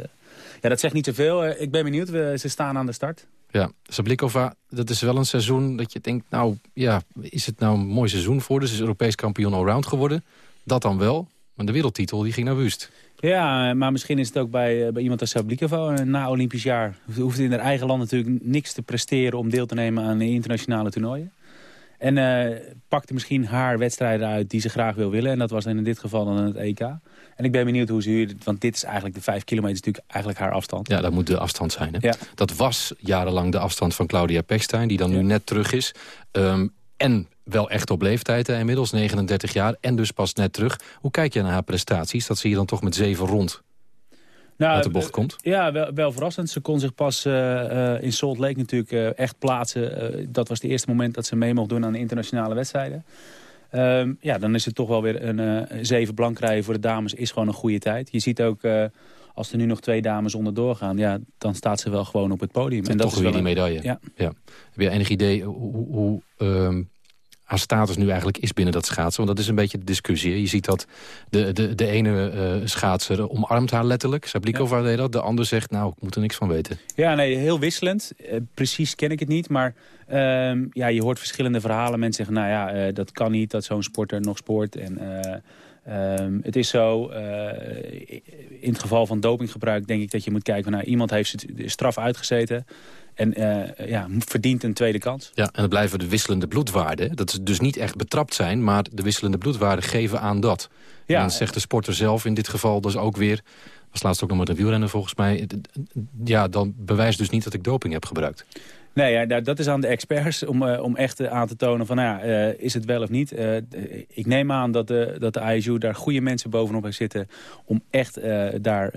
ja, dat zegt niet zoveel. ik ben benieuwd. We, ze staan aan de start. Ja, Sablikova, dat is wel een seizoen dat je denkt... nou ja, is het nou een mooi seizoen voor? Dus is Europees kampioen allround geworden. Dat dan wel, maar de wereldtitel die ging naar Wust. Ja, maar misschien is het ook bij, bij iemand als Sablikova na Olympisch jaar. Hoeft in haar eigen land natuurlijk niks te presteren... om deel te nemen aan internationale toernooien. En uh, pakte misschien haar wedstrijden uit die ze graag wil willen. En dat was in dit geval dan het EK. En ik ben benieuwd hoe ze hier... Want dit is eigenlijk de vijf kilometer natuurlijk eigenlijk haar afstand. Ja, dat moet de afstand zijn. Hè? Ja. Dat was jarenlang de afstand van Claudia Pechstein... die dan nu net terug is. Um, en wel echt op leeftijd, hè, inmiddels 39 jaar. En dus pas net terug. Hoe kijk je naar haar prestaties? Dat ze hier dan toch met zeven rond nou, uit de bocht komt? Ja, wel, wel verrassend. Ze kon zich pas uh, uh, in Salt Lake natuurlijk echt plaatsen. dat was het eerste moment dat ze mee mocht doen aan de internationale wedstrijden. Um, ja, dan is het toch wel weer een uh, zeven blank rijden voor de dames is gewoon een goede tijd. Je ziet ook, uh, als er nu nog twee dames onderdoor gaan, ja, dan staat ze wel gewoon op het podium. En dat toch is weer die medaille. Ja. ja. Heb je enig idee hoe, hoe um, haar status nu eigenlijk is binnen dat schaatsen? Want dat is een beetje de discussie. Je ziet dat de, de, de ene uh, schaatser omarmt haar letterlijk. Sablikova ja. deed dat. De ander zegt, nou, ik moet er niks van weten. Ja, nee, heel wisselend. Uh, precies ken ik het niet, maar... Um, ja, je hoort verschillende verhalen. Mensen zeggen, nou ja, uh, dat kan niet, dat zo'n sporter nog sport. En um, het is zo, in het geval van dopinggebruik denk ik dat je moet kijken... naar nou, iemand heeft straf uitgezeten... En uh, ja, verdient een tweede kans. Ja, en dan blijven de wisselende bloedwaarden. Dat ze dus niet echt betrapt zijn, maar de wisselende bloedwaarden geven aan dat. Ja. En dan zegt de sporter zelf in dit geval dus ook weer... was laatst ook nog met een wielrenner volgens mij... ja, dan bewijst dus niet dat ik doping heb gebruikt. Nee, ja, dat is aan de experts om, uh, om echt aan te tonen van, nou ja, uh, is het wel of niet. Uh, ik neem aan dat de, dat de ISU daar goede mensen bovenop heeft zitten om echt daar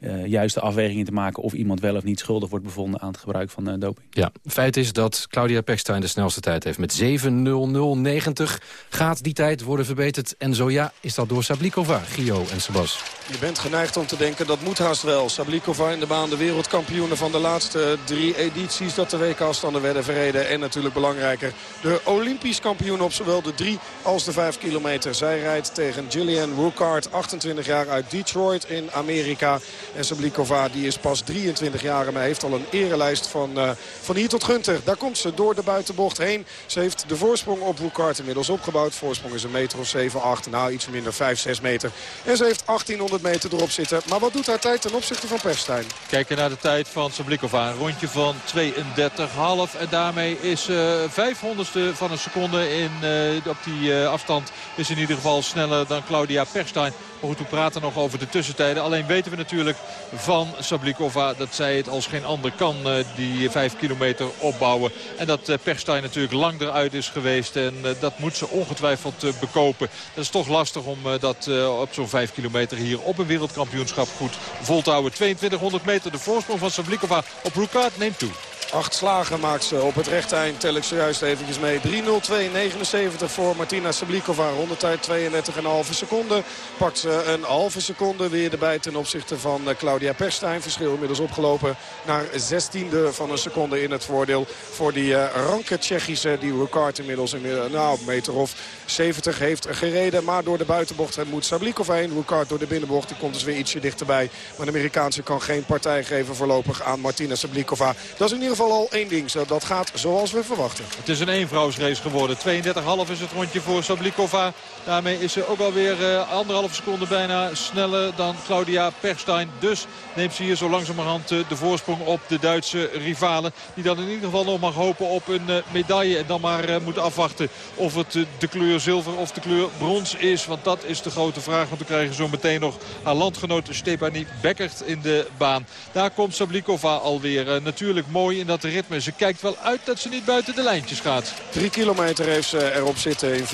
uh, juiste afwegingen te maken... of iemand wel of niet schuldig wordt bevonden aan het gebruik van uh, doping. Ja, feit is dat Claudia Pechstein de snelste tijd heeft met 7.00.90. Gaat die tijd worden verbeterd? En zo ja, is dat door Sablikova, Gio en Sebas. Je bent geneigd om te denken dat moet haast wel. Sablikova in de baan de wereldkampioenen van de laatste drie edities... dat de WK-standen werden verreden. En natuurlijk belangrijker, de Olympisch kampioen op zowel de drie als de vijf kilometer. Zij rijdt tegen Gillian Wookart, 28 jaar uit Detroit in Amerika. En Sablikova die is pas 23 jaar, maar heeft al een erelijst van, uh, van hier tot Gunter. Daar komt ze door de buitenbocht heen. Ze heeft de voorsprong op Wookart inmiddels opgebouwd. Voorsprong is een meter of 7, 8, nou iets minder 5, 6 meter. En ze heeft 1800 meter erop zitten. Maar wat doet haar tijd ten opzichte van Perstijn? Kijken naar de tijd van Sablikova. Een rondje van 32,5. En daarmee is uh, 500ste van een seconde in, uh, op die afstand. Is in ieder geval sneller dan Claudia Perstijn. Maar goed, we praten nog over de tussentijden. Alleen weten we natuurlijk van Sablikova dat zij het als geen ander kan, uh, die 5 kilometer opbouwen. En dat uh, Perstijn natuurlijk lang eruit is geweest. En uh, dat moet ze ongetwijfeld bekopen. Dat is toch lastig om dat op zo'n 5 kilometer hier op een wereldkampioenschap goed vol te houden. 2200 meter de voorsprong van Sablikova op Rukaat neemt toe. Acht slagen maakt ze op het rechte eind. Tel ik zojuist eventjes mee. 3.02.79 voor Martina Sablikova. Rondetijd 32,5 seconden. Pakt ze een halve seconde weer erbij ten opzichte van Claudia Perstijn. Verschil inmiddels opgelopen naar 16e van een seconde in het voordeel. Voor die uh, ranke Tsjechische die Ricard inmiddels in, uh, nou, een meter of 70 heeft gereden. Maar door de buitenbocht moet Sablikova heen. Ricard door de binnenbocht. Die komt dus weer ietsje dichterbij. Maar de Amerikaanse kan geen partij geven voorlopig aan Martina Sablikova. Dat is in ieder geval al één ding. Dat gaat zoals we verwachten. Het is een eenvrouwsrace geworden. 32,5 is het rondje voor Sablikova. Daarmee is ze ook alweer uh, anderhalf seconde bijna sneller dan Claudia Perstijn. Dus neemt ze hier zo langzamerhand uh, de voorsprong op de Duitse rivalen. Die dan in ieder geval nog mag hopen op een uh, medaille. En dan maar moet afwachten of het de kleur zilver of de kleur brons is. Want dat is de grote vraag. Want we krijgen zo meteen nog haar landgenoot Stepanie Beckert in de baan. Daar komt Sablikova alweer. natuurlijk mooi in dat ritme. Ze kijkt wel uit dat ze niet buiten de lijntjes gaat. Drie kilometer heeft ze erop zitten in 4.07.87.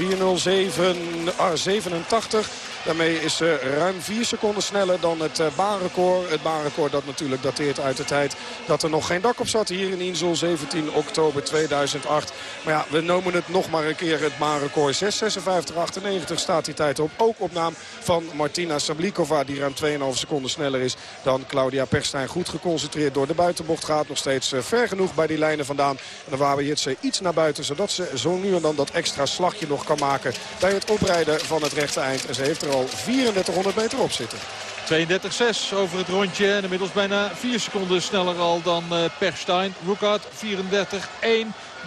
Daarmee is ze ruim 4 seconden sneller dan het uh, baanrecord. Het baanrecord dat natuurlijk dateert uit de tijd dat er nog geen dak op zat. Hier in Insel 17 oktober 2008. Maar ja, we noemen het nog maar een keer het baanrecord. 6.56.98 staat die tijd op. Ook op naam van Martina Sablikova die ruim 2,5 seconden sneller is dan Claudia Perstijn. Goed geconcentreerd door de buitenbocht gaat. Nog steeds uh, ver genoeg bij die lijnen vandaan. En dan waren ze iets naar buiten. Zodat ze zo nu en dan dat extra slagje nog kan maken bij het oprijden van het rechte eind. En ze heeft er al 3400 meter op zitten. 32-6 over het rondje. En inmiddels bijna 4 seconden sneller al dan uh, Perstein. Roekart 34-1.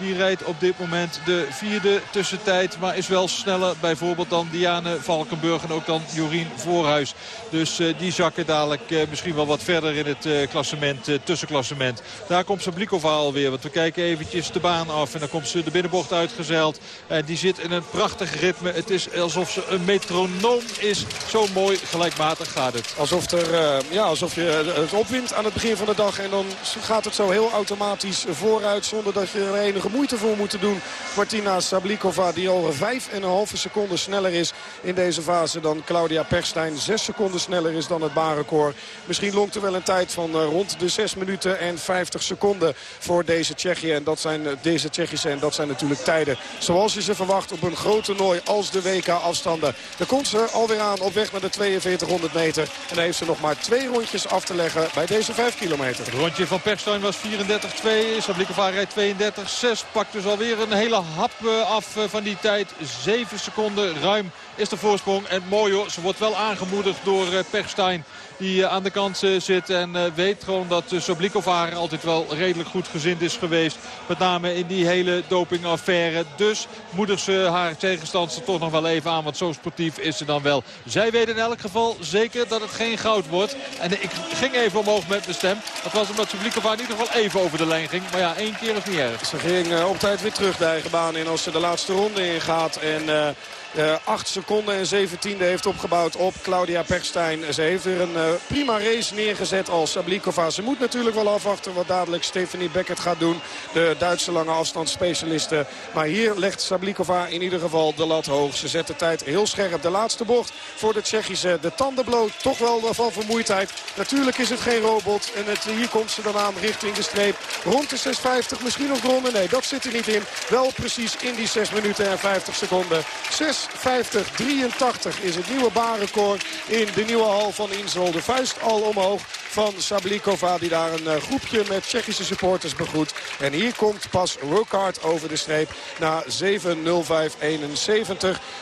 Die rijdt op dit moment de vierde tussentijd. Maar is wel sneller bijvoorbeeld dan Diane Valkenburg en ook dan Jorien Voorhuis. Dus uh, die zakken dadelijk uh, misschien wel wat verder in het uh, klassement, tussenklassement. Daar komt Sablikova alweer. Want we kijken eventjes de baan af. En dan komt ze de binnenbocht uitgezeild. En die zit in een prachtig ritme. Het is alsof ze een metronoom is. Zo mooi gelijkmatig gaat het. Alsof, er, ja, alsof je het opwint aan het begin van de dag. En dan gaat het zo heel automatisch vooruit. Zonder dat je er enige moeite voor moeten doen. Martina Sablikova die al 5,5 seconden sneller is in deze fase dan Claudia Perstijn. 6 seconden sneller is dan het baanrecord. Misschien longt er wel een tijd van rond de 6 minuten en 50 seconden voor deze Tsjechië. En dat zijn deze Tsjechische en dat zijn natuurlijk tijden zoals je ze verwacht op een groot toernooi als de WK-afstanden. Daar komt ze alweer aan op weg naar de 4200 meter. En dan heeft ze nog maar twee rondjes af te leggen bij deze 5 kilometer. Het rondje van Perstijn was 34-2. Sablikova rijdt 32-6 pakt dus alweer een hele hap af van die tijd. 7 seconden ruim is de voorsprong. En mooi hoor, ze wordt wel aangemoedigd door Perstijn die aan de kant zit. En weet gewoon dat Soblikova altijd wel redelijk goed gezind is geweest. Met name in die hele dopingaffaire. Dus moedigt ze haar tegenstander toch nog wel even aan. Want zo sportief is ze dan wel. Zij weet in elk geval zeker dat het geen goud wordt. En ik ging even omhoog met mijn stem. Dat was omdat Soblikova in ieder geval even over de lijn ging. Maar ja, één keer is niet erg. Ze ging op tijd weer terug de eigen baan in als ze de laatste ronde ingaat. En 8 seconden en 17 heeft opgebouwd op Claudia Perstijn. Ze heeft weer een uh, prima race neergezet als Sablikova. Ze moet natuurlijk wel afwachten wat dadelijk Stephanie Beckert gaat doen. De Duitse lange afstandsspecialiste. Maar hier legt Sablikova in ieder geval de lat hoog. Ze zet de tijd heel scherp. De laatste bocht voor de Tsjechische. De tanden bloot. Toch wel van vermoeidheid. Natuurlijk is het geen robot. En het, hier komt ze dan aan richting de streep. Rond de 6.50. Misschien nog de ronde. Nee, dat zit er niet in. Wel precies in die 6 minuten en 50 seconden. 6 50, 83 is het nieuwe baanrecord in de nieuwe hal van Insel. De vuist al omhoog van Sablikova die daar een uh, groepje met Tsjechische supporters begroet. En hier komt pas Rokard over de streep na 7.05.71.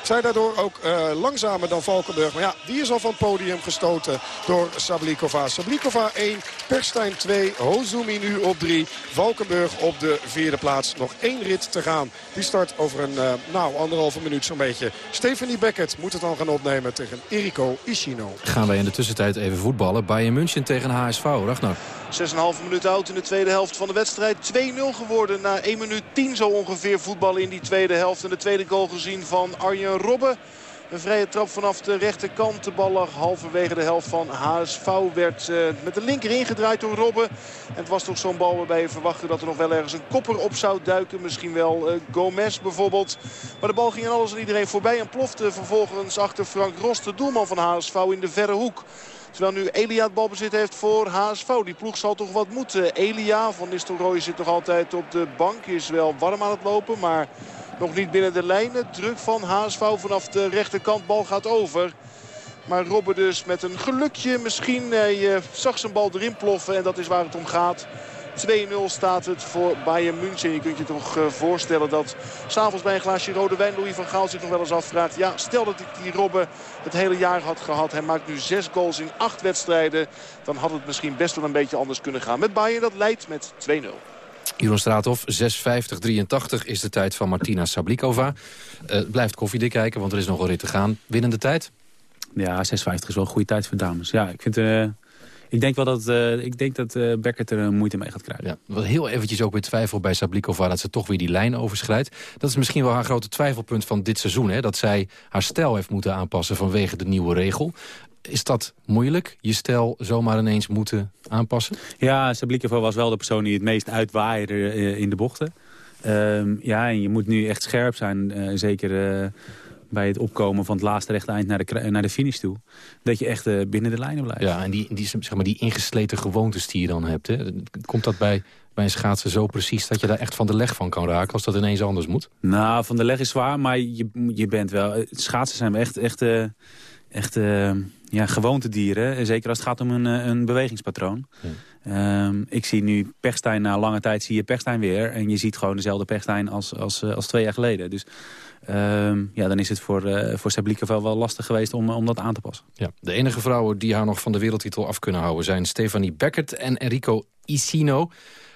Zij daardoor ook uh, langzamer dan Valkenburg. Maar ja, die is al van het podium gestoten door Sablikova. Sablikova 1, Perstijn 2, Hozumi nu op 3. Valkenburg op de vierde plaats. Nog één rit te gaan. Die start over een uh, nou, anderhalve minuut zo'n beetje. Stephanie Beckett moet het dan gaan opnemen tegen Eriko Ishino. Gaan wij in de tussentijd even voetballen. Bayern München tegen HSV. Ragnar. 6,5 minuut oud in de tweede helft van de wedstrijd. 2-0 geworden na 1 minuut 10 zo ongeveer voetballen in die tweede helft. En de tweede goal gezien van Arjen Robben. Een vrije trap vanaf de rechterkant. De bal halverwege de helft van HSV. Werd uh, met de linker ingedraaid door Robben. En het was toch zo'n bal waarbij je verwachtte dat er nog wel ergens een kopper op zou duiken. Misschien wel uh, Gomez bijvoorbeeld. Maar de bal ging aan alles en iedereen voorbij. En plofte vervolgens achter Frank Rost, de doelman van HSV, in de verre hoek. Terwijl nu Elia het balbezit heeft voor HSV. Die ploeg zal toch wat moeten. Elia van Nistelrooy zit nog altijd op de bank. Is wel warm aan het lopen, maar nog niet binnen de lijnen. Druk van HSV vanaf de rechterkant. Bal gaat over. Maar Robben dus met een gelukje misschien. Hij zag zijn bal erin ploffen en dat is waar het om gaat. 2-0 staat het voor Bayern München. Je kunt je toch uh, voorstellen dat s'avonds bij een glaasje rode wijn Louis van Gaal zich nog wel eens afvraagt. Ja, stel dat ik die Robben het hele jaar had gehad. Hij maakt nu zes goals in acht wedstrijden. Dan had het misschien best wel een beetje anders kunnen gaan. Met Bayern dat leidt met 2-0. Jeroen Straathof, 6.50-83 is de tijd van Martina Sablikova. Uh, blijft koffiedik kijken, want er is nog een rit te gaan. Winnende tijd? Ja, 6.50 is wel een goede tijd voor dames. Ja, ik vind... Uh... Ik denk wel dat, uh, ik denk dat uh, Beckert er moeite mee gaat krijgen. Ja, wat heel eventjes ook weer twijfel bij Sablikova dat ze toch weer die lijn overschrijdt. Dat is misschien wel haar grote twijfelpunt van dit seizoen. Hè? Dat zij haar stijl heeft moeten aanpassen vanwege de nieuwe regel. Is dat moeilijk, je stijl zomaar ineens moeten aanpassen? Ja, Sablikova was wel de persoon die het meest uitwaaide in de bochten. Um, ja, en je moet nu echt scherp zijn, uh, zeker bij het opkomen van het laatste rechte eind naar de, naar de finish toe. Dat je echt uh, binnen de lijnen blijft. Ja, en die, die, zeg maar, die ingesleten gewoontes die je dan hebt. Hè? Komt dat bij, bij een schaatsen zo precies dat je daar echt van de leg van kan raken... als dat ineens anders moet? Nou, van de leg is zwaar, maar je, je bent wel... Schaatsen zijn echt... echt echt uh, ja, gewoontedieren. Zeker als het gaat om een, een bewegingspatroon. Ja. Um, ik zie nu Pechstein na lange tijd zie je Pechstein weer. En je ziet gewoon dezelfde Pechstein als, als, als twee jaar geleden. Dus um, ja, dan is het voor, uh, voor Sablikova wel lastig geweest om, om dat aan te passen. Ja. De enige vrouwen die haar nog van de wereldtitel af kunnen houden... zijn Stefanie Beckert en Enrico Isino.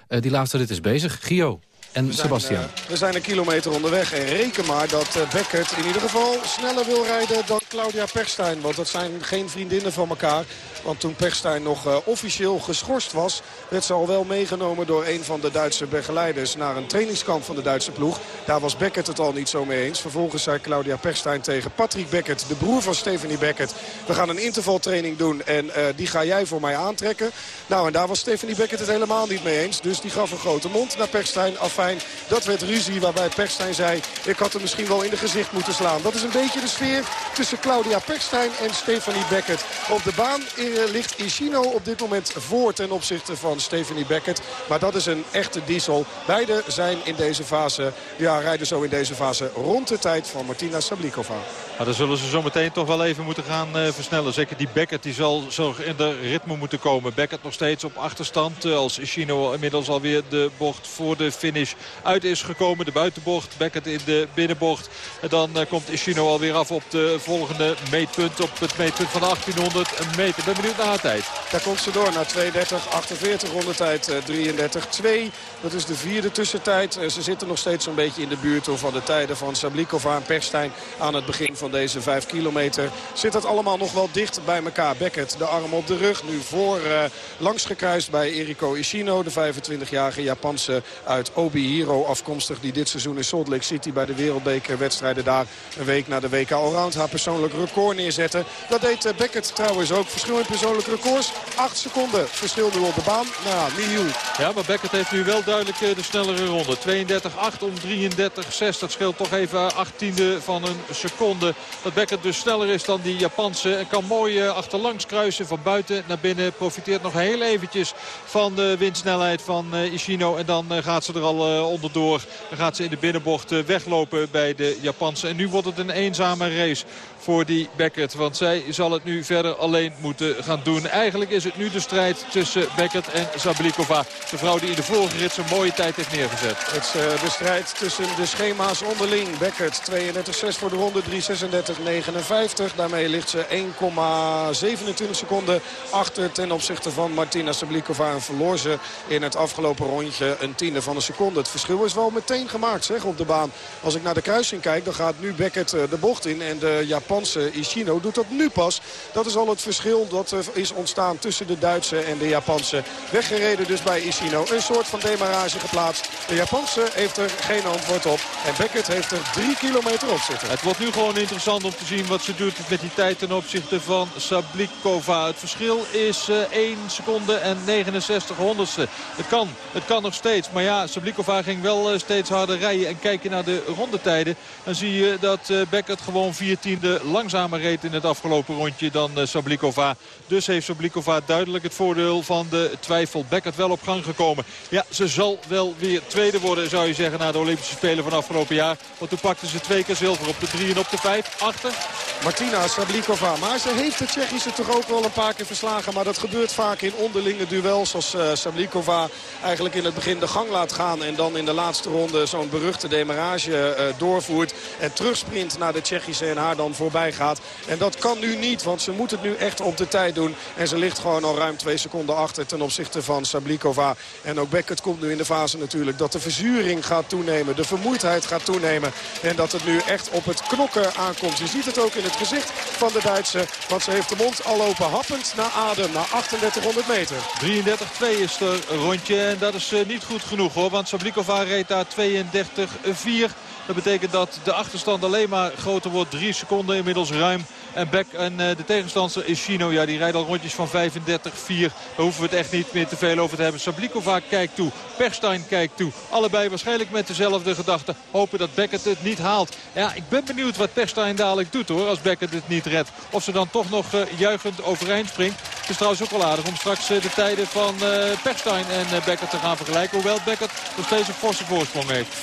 Uh, die laatste rit is bezig. Gio, en we Sebastian. Zijn, uh, we zijn een kilometer onderweg. En reken maar dat uh, Beckert in ieder geval sneller wil rijden dan Claudia Perstijn. Want dat zijn geen vriendinnen van elkaar. Want toen Perstijn nog uh, officieel geschorst was... werd ze al wel meegenomen door een van de Duitse begeleiders... naar een trainingskamp van de Duitse ploeg. Daar was Beckert het al niet zo mee eens. Vervolgens zei Claudia Perstijn tegen Patrick Beckert... de broer van Stephanie Beckert... we gaan een intervaltraining doen en uh, die ga jij voor mij aantrekken. Nou, en daar was Stephanie Beckert het helemaal niet mee eens. Dus die gaf een grote mond naar Perstijn. Dat werd ruzie waarbij Perstijn zei... ik had hem misschien wel in de gezicht moeten slaan. Dat is een beetje de sfeer tussen Claudia Perstijn en Stephanie Beckert. Op de baan ligt Ishino op dit moment voor ten opzichte van Stephanie Beckett. Maar dat is een echte diesel. Beide zijn in deze fase, ja, rijden zo in deze fase rond de tijd van Martina Sablikova. Maar dan zullen ze zo meteen toch wel even moeten gaan uh, versnellen. Zeker die Beckett die zal zo in de ritme moeten komen. Beckett nog steeds op achterstand. Uh, als Ishino inmiddels alweer de bocht voor de finish uit is gekomen. De buitenbocht. Beckett in de binnenbocht. En dan uh, komt Ishino alweer af op de volgende meetpunt. Op het meetpunt van 1800 meter. Ben benieuwd naar haar tijd. Daar komt ze door naar 2.30-48 rondetijd 33-2. Dat is de vierde tussentijd. Ze zitten nog steeds zo'n beetje in de buurt van de tijden van Sablikova en Perstijn aan het begin van deze 5 kilometer. Zit dat allemaal nog wel dicht bij elkaar. Beckett de arm op de rug. Nu voor uh, langs gekruist bij Eriko Ishino. De 25-jarige Japanse uit Obi Nobuhiro afkomstig die dit seizoen in Salt Lake City bij de wereldbekerwedstrijden daar een week na de WK Allround haar persoonlijk record neerzetten. Dat deed uh, Beckett trouwens ook. Verschil in persoonlijke records. 8 seconden verschil nu op de baan. Nou ja, Mihiel. Ja, maar Beckett heeft nu wel duidelijk de snellere ronde. 32-8 om 33-6. Dat scheelt toch even achttiende van een seconde. Dat Beckett dus sneller is dan die Japanse. En kan mooi achterlangs kruisen van buiten naar binnen. Profiteert nog heel eventjes van de windsnelheid van Ishino. En dan gaat ze er al onderdoor. Dan gaat ze in de binnenbocht weglopen bij de Japanse. En nu wordt het een eenzame race voor die Beckett. Want zij zal het nu verder alleen moeten gaan doen. Eigenlijk is het nu de strijd tussen Beckett en Sablikova. De vrouw die in de vorige rit een mooie tijd heeft neergezet. Het is uh, de strijd tussen de schema's onderling. Beckett 32-6 voor de ronde, 3.36.59. Daarmee ligt ze 1,27 seconden achter ten opzichte van Martina Sablikova. En verloor ze in het afgelopen rondje een tiende van een seconde. Het verschil is wel meteen gemaakt zeg, op de baan. Als ik naar de kruising kijk, dan gaat nu Beckett uh, de bocht in. En de Japanse Ishino doet dat nu pas. Dat is al het verschil dat is ontstaan tussen de Duitse en de Japanse. Weggereden dus bij Ishino. Een soort van demarage geplaatst. De Japanse heeft er geen antwoord op. En Beckett heeft er drie kilometer op zitten. Het wordt nu gewoon interessant om te zien wat ze doet met die tijd ten opzichte van Sablikova. Het verschil is uh, 1 seconde en 69 honderdste. Het kan, het kan nog steeds. Maar ja, Sablikova ging wel uh, steeds harder rijden. En kijk je naar de rondetijden, dan zie je dat uh, Beckett gewoon vier tiende langzamer reed in het afgelopen rondje dan uh, Sablikova. Dus heeft Sablikova duidelijk het voordeel van de twijfel. Beckett wel op gang gekomen. Ja, ze zal wel weer tweede worden, zou je zeggen, na de Olympische Spelen van afgelopen jaar. Want toen pakte ze twee keer zilver op de drie en op de vijf. Achter. Martina Sablikova. Maar ze heeft de Tsjechische toch ook wel een paar keer verslagen. Maar dat gebeurt vaak in onderlinge duels. Als uh, Sablikova eigenlijk in het begin de gang laat gaan. En dan in de laatste ronde zo'n beruchte demarage uh, doorvoert. En terugsprint naar de Tsjechische en haar dan gaat. En dat kan nu niet, want ze moet het nu echt op de tijd doen. En ze ligt gewoon al ruim twee seconden achter ten opzichte van Sablikova. En ook Beckett komt nu in de fase natuurlijk dat de verzuring gaat toenemen. De vermoeidheid gaat toenemen. En dat het nu echt op het knokken aankomt. Je ziet het ook in het gezicht van de Duitse. Want ze heeft de mond al open happend naar adem. Na 3800 meter. 33-2 is er rondje. En dat is niet goed genoeg hoor. Want Sablikova reed daar 32-4. Dat betekent dat de achterstand alleen maar groter wordt. Drie seconden inmiddels ruim. En Beck en uh, de tegenstander is Chino. Ja, die rijdt al rondjes van 35-4. Daar hoeven we het echt niet meer te veel over te hebben. Sablikova kijkt toe. Perstein kijkt toe. Allebei waarschijnlijk met dezelfde gedachte. Hopen dat Beckett het niet haalt. Ja, ik ben benieuwd wat Perstein dadelijk doet hoor. Als Beckett het niet redt. Of ze dan toch nog uh, juichend overeind springt. Het is trouwens ook wel aardig om straks uh, de tijden van Perstein en Beckett te gaan vergelijken. Hoewel Beckett nog steeds een forse voorsprong heeft.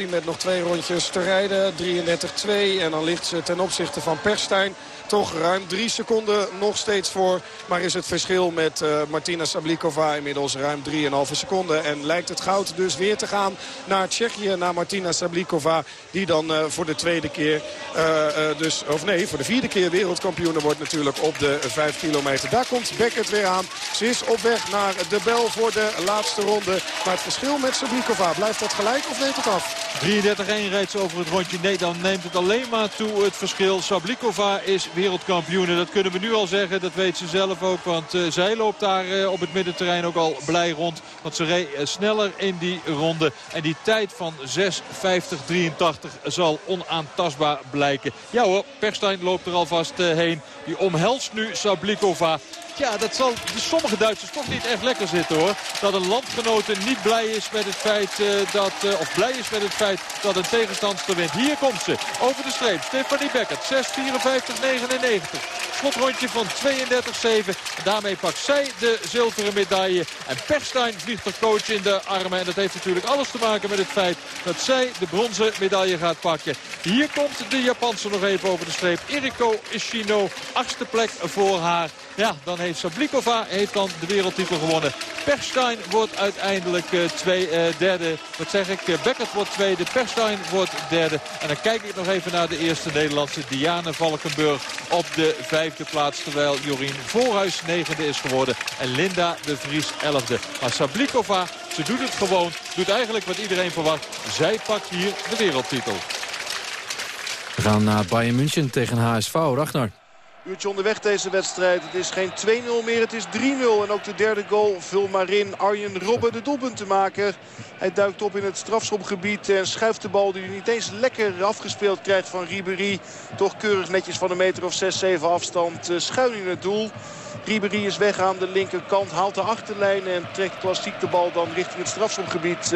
5-49-15 met nog twee rondjes te rijden. 33-2 en dan ligt ze ten opzichte van Perstijn toch ruim drie seconden nog steeds voor. Maar is het verschil met uh, Martina Sablikova inmiddels ruim 3,5 seconden. En lijkt het goud dus weer te gaan naar Tsjechië, naar Martina Sablikova. Die dan uh, voor de tweede keer, uh, dus, of nee, voor de vierde keer wereldkampioen wordt natuurlijk op de 5 kilometer. Daar komt Beckett weer aan. Ze is op weg naar de bel voor de laatste ronde. Maar het verschil met Sablikova, blijft dat gelijk of neemt het af? 33-1 rijdt ze over het rondje. Nee, dan neemt het alleen maar toe het verschil. Sablikova is wereldkampioen. Dat kunnen we nu al zeggen. Dat weet ze zelf ook. Want uh, zij loopt daar uh, op het middenterrein ook al blij rond. Want ze reed uh, sneller in die ronde. En die tijd van 6.50.83 zal onaantastbaar blijken. Ja hoor, Perstein loopt er alvast heen. Die omhelst nu Sablikova. Ja, dat zal sommige Duitsers toch niet echt lekker zitten hoor. Dat een landgenote niet blij is met het feit uh, dat, uh, of blij is met het feit dat een tegenstander wint. Hier komt ze, over de streep. Stefanie Beckert, 6.54.99. Slotrondje van 32.7. Daarmee pakt zij de zilveren medaille. En Perstein vliegt de coach in de armen. En dat heeft natuurlijk alles te maken met het feit dat zij de bronzen medaille gaat pakken. Hier komt de Japanse nog even over de streep. Eriko Ishino, achtste plek voor haar. Ja, dan heeft Sablikova heeft dan de wereldtitel gewonnen. Perstein wordt uiteindelijk uh, twee, uh, derde. Wat zeg ik? Uh, Beckert wordt tweede. Perstein wordt derde. En dan kijk ik nog even naar de eerste Nederlandse Diane Valkenburg op de vijfde plaats. Terwijl Jorien Voorhuis negende is geworden. En Linda de Vries elfde. Maar Sablikova, ze doet het gewoon. Doet eigenlijk wat iedereen verwacht. Zij pakt hier de wereldtitel. We gaan naar Bayern München tegen HSV. Ragnar. Uurtje onderweg deze wedstrijd. Het is geen 2-0 meer, het is 3-0. En ook de derde goal, vul maar in. Arjen Robben, de doelpuntenmaker. Hij duikt op in het strafschopgebied en schuift de bal die hij niet eens lekker afgespeeld krijgt van Ribéry. Toch keurig netjes van een meter of 6, 7 afstand uh, schuin in het doel. Ribéry is weg aan de linkerkant, haalt de achterlijn en trekt klassiek de bal dan richting het strafschopgebied.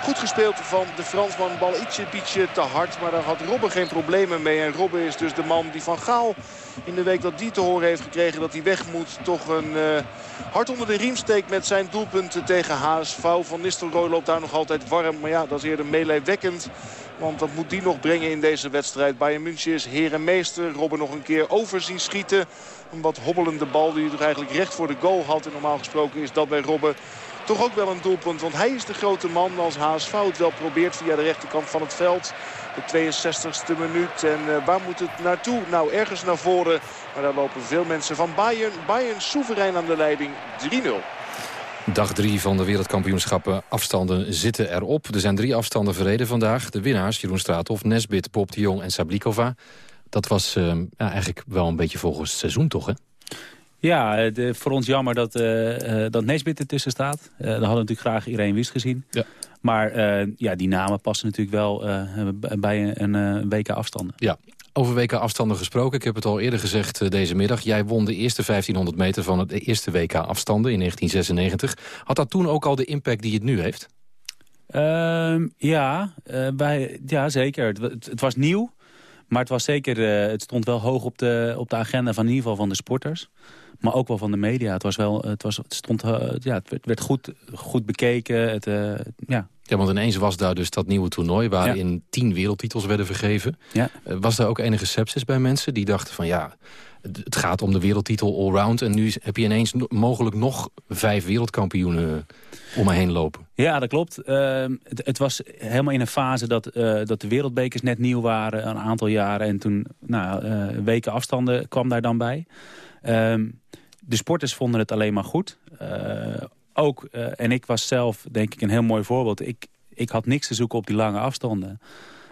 Goed gespeeld van de Fransman. Bal ietsje, te hard. Maar daar had Robben geen problemen mee. En Robben is dus de man die van Gaal in de week dat die te horen heeft gekregen dat hij weg moet. Toch een uh, hart onder de riem steekt met zijn doelpunten tegen HSV. Van Nistelrooy loopt daar nog altijd warm. Maar ja, dat is eerder meelewekkend. Want dat moet die nog brengen in deze wedstrijd. Bayern München is heer en meester. Robben nog een keer over zien schieten. Een wat hobbelende bal die hij toch eigenlijk recht voor de goal had. En normaal gesproken is dat bij Robben toch ook wel een doelpunt. Want hij is de grote man als HSV het wel probeert via de rechterkant van het veld. De 62e minuut. En uh, waar moet het naartoe? Nou, ergens naar voren. Maar daar lopen veel mensen van Bayern. Bayern soeverein aan de leiding 3-0. Dag 3 van de wereldkampioenschappen afstanden zitten erop. Er zijn drie afstanden verreden vandaag. De winnaars, Jeroen Straathoff, Nesbit, Bob de Jong en Sablikova. Dat was uh, ja, eigenlijk wel een beetje volgens het seizoen, toch, hè? Ja, de, voor ons jammer dat, uh, uh, dat Nesbit ertussen staat. Uh, hadden we natuurlijk graag iedereen wist gezien. Ja. Maar ja, die namen passen natuurlijk wel bij een, een WK afstanden. Ja, over WK afstanden gesproken. Ik heb het al eerder gezegd deze middag. Jij won de eerste 1500 meter van het eerste WK afstanden in 1996. Had dat toen ook al de impact die het nu heeft? Ehm, ja, bij, ja, zeker. Het, het, het, was nieuw. Maar het, was zeker, het stond wel hoog op de, op de agenda van in ieder geval van de sporters. Maar ook wel van de media. Het, was wel, het, was, het, stond, uh, ja, het werd, werd, goed, goed bekeken. Het, uh, ja. ja, want ineens was daar dus dat nieuwe toernooi... waarin ja. tien wereldtitels werden vergeven. Ja. Uh, was daar ook enige sepsis bij mensen die dachten van... ja, het gaat om de wereldtitel allround... en nu heb je ineens mogelijk nog vijf wereldkampioenen om me heen lopen. Ja, dat klopt. het, het, was helemaal in een fase dat, dat de wereldbekers net nieuw waren... een aantal jaren. En toen, nou, weken afstanden kwam daar dan bij... Um, de sporters vonden het alleen maar goed. Uh, ook, uh, en ik was zelf denk ik een heel mooi voorbeeld. Ik, ik had niks te zoeken op die lange afstanden.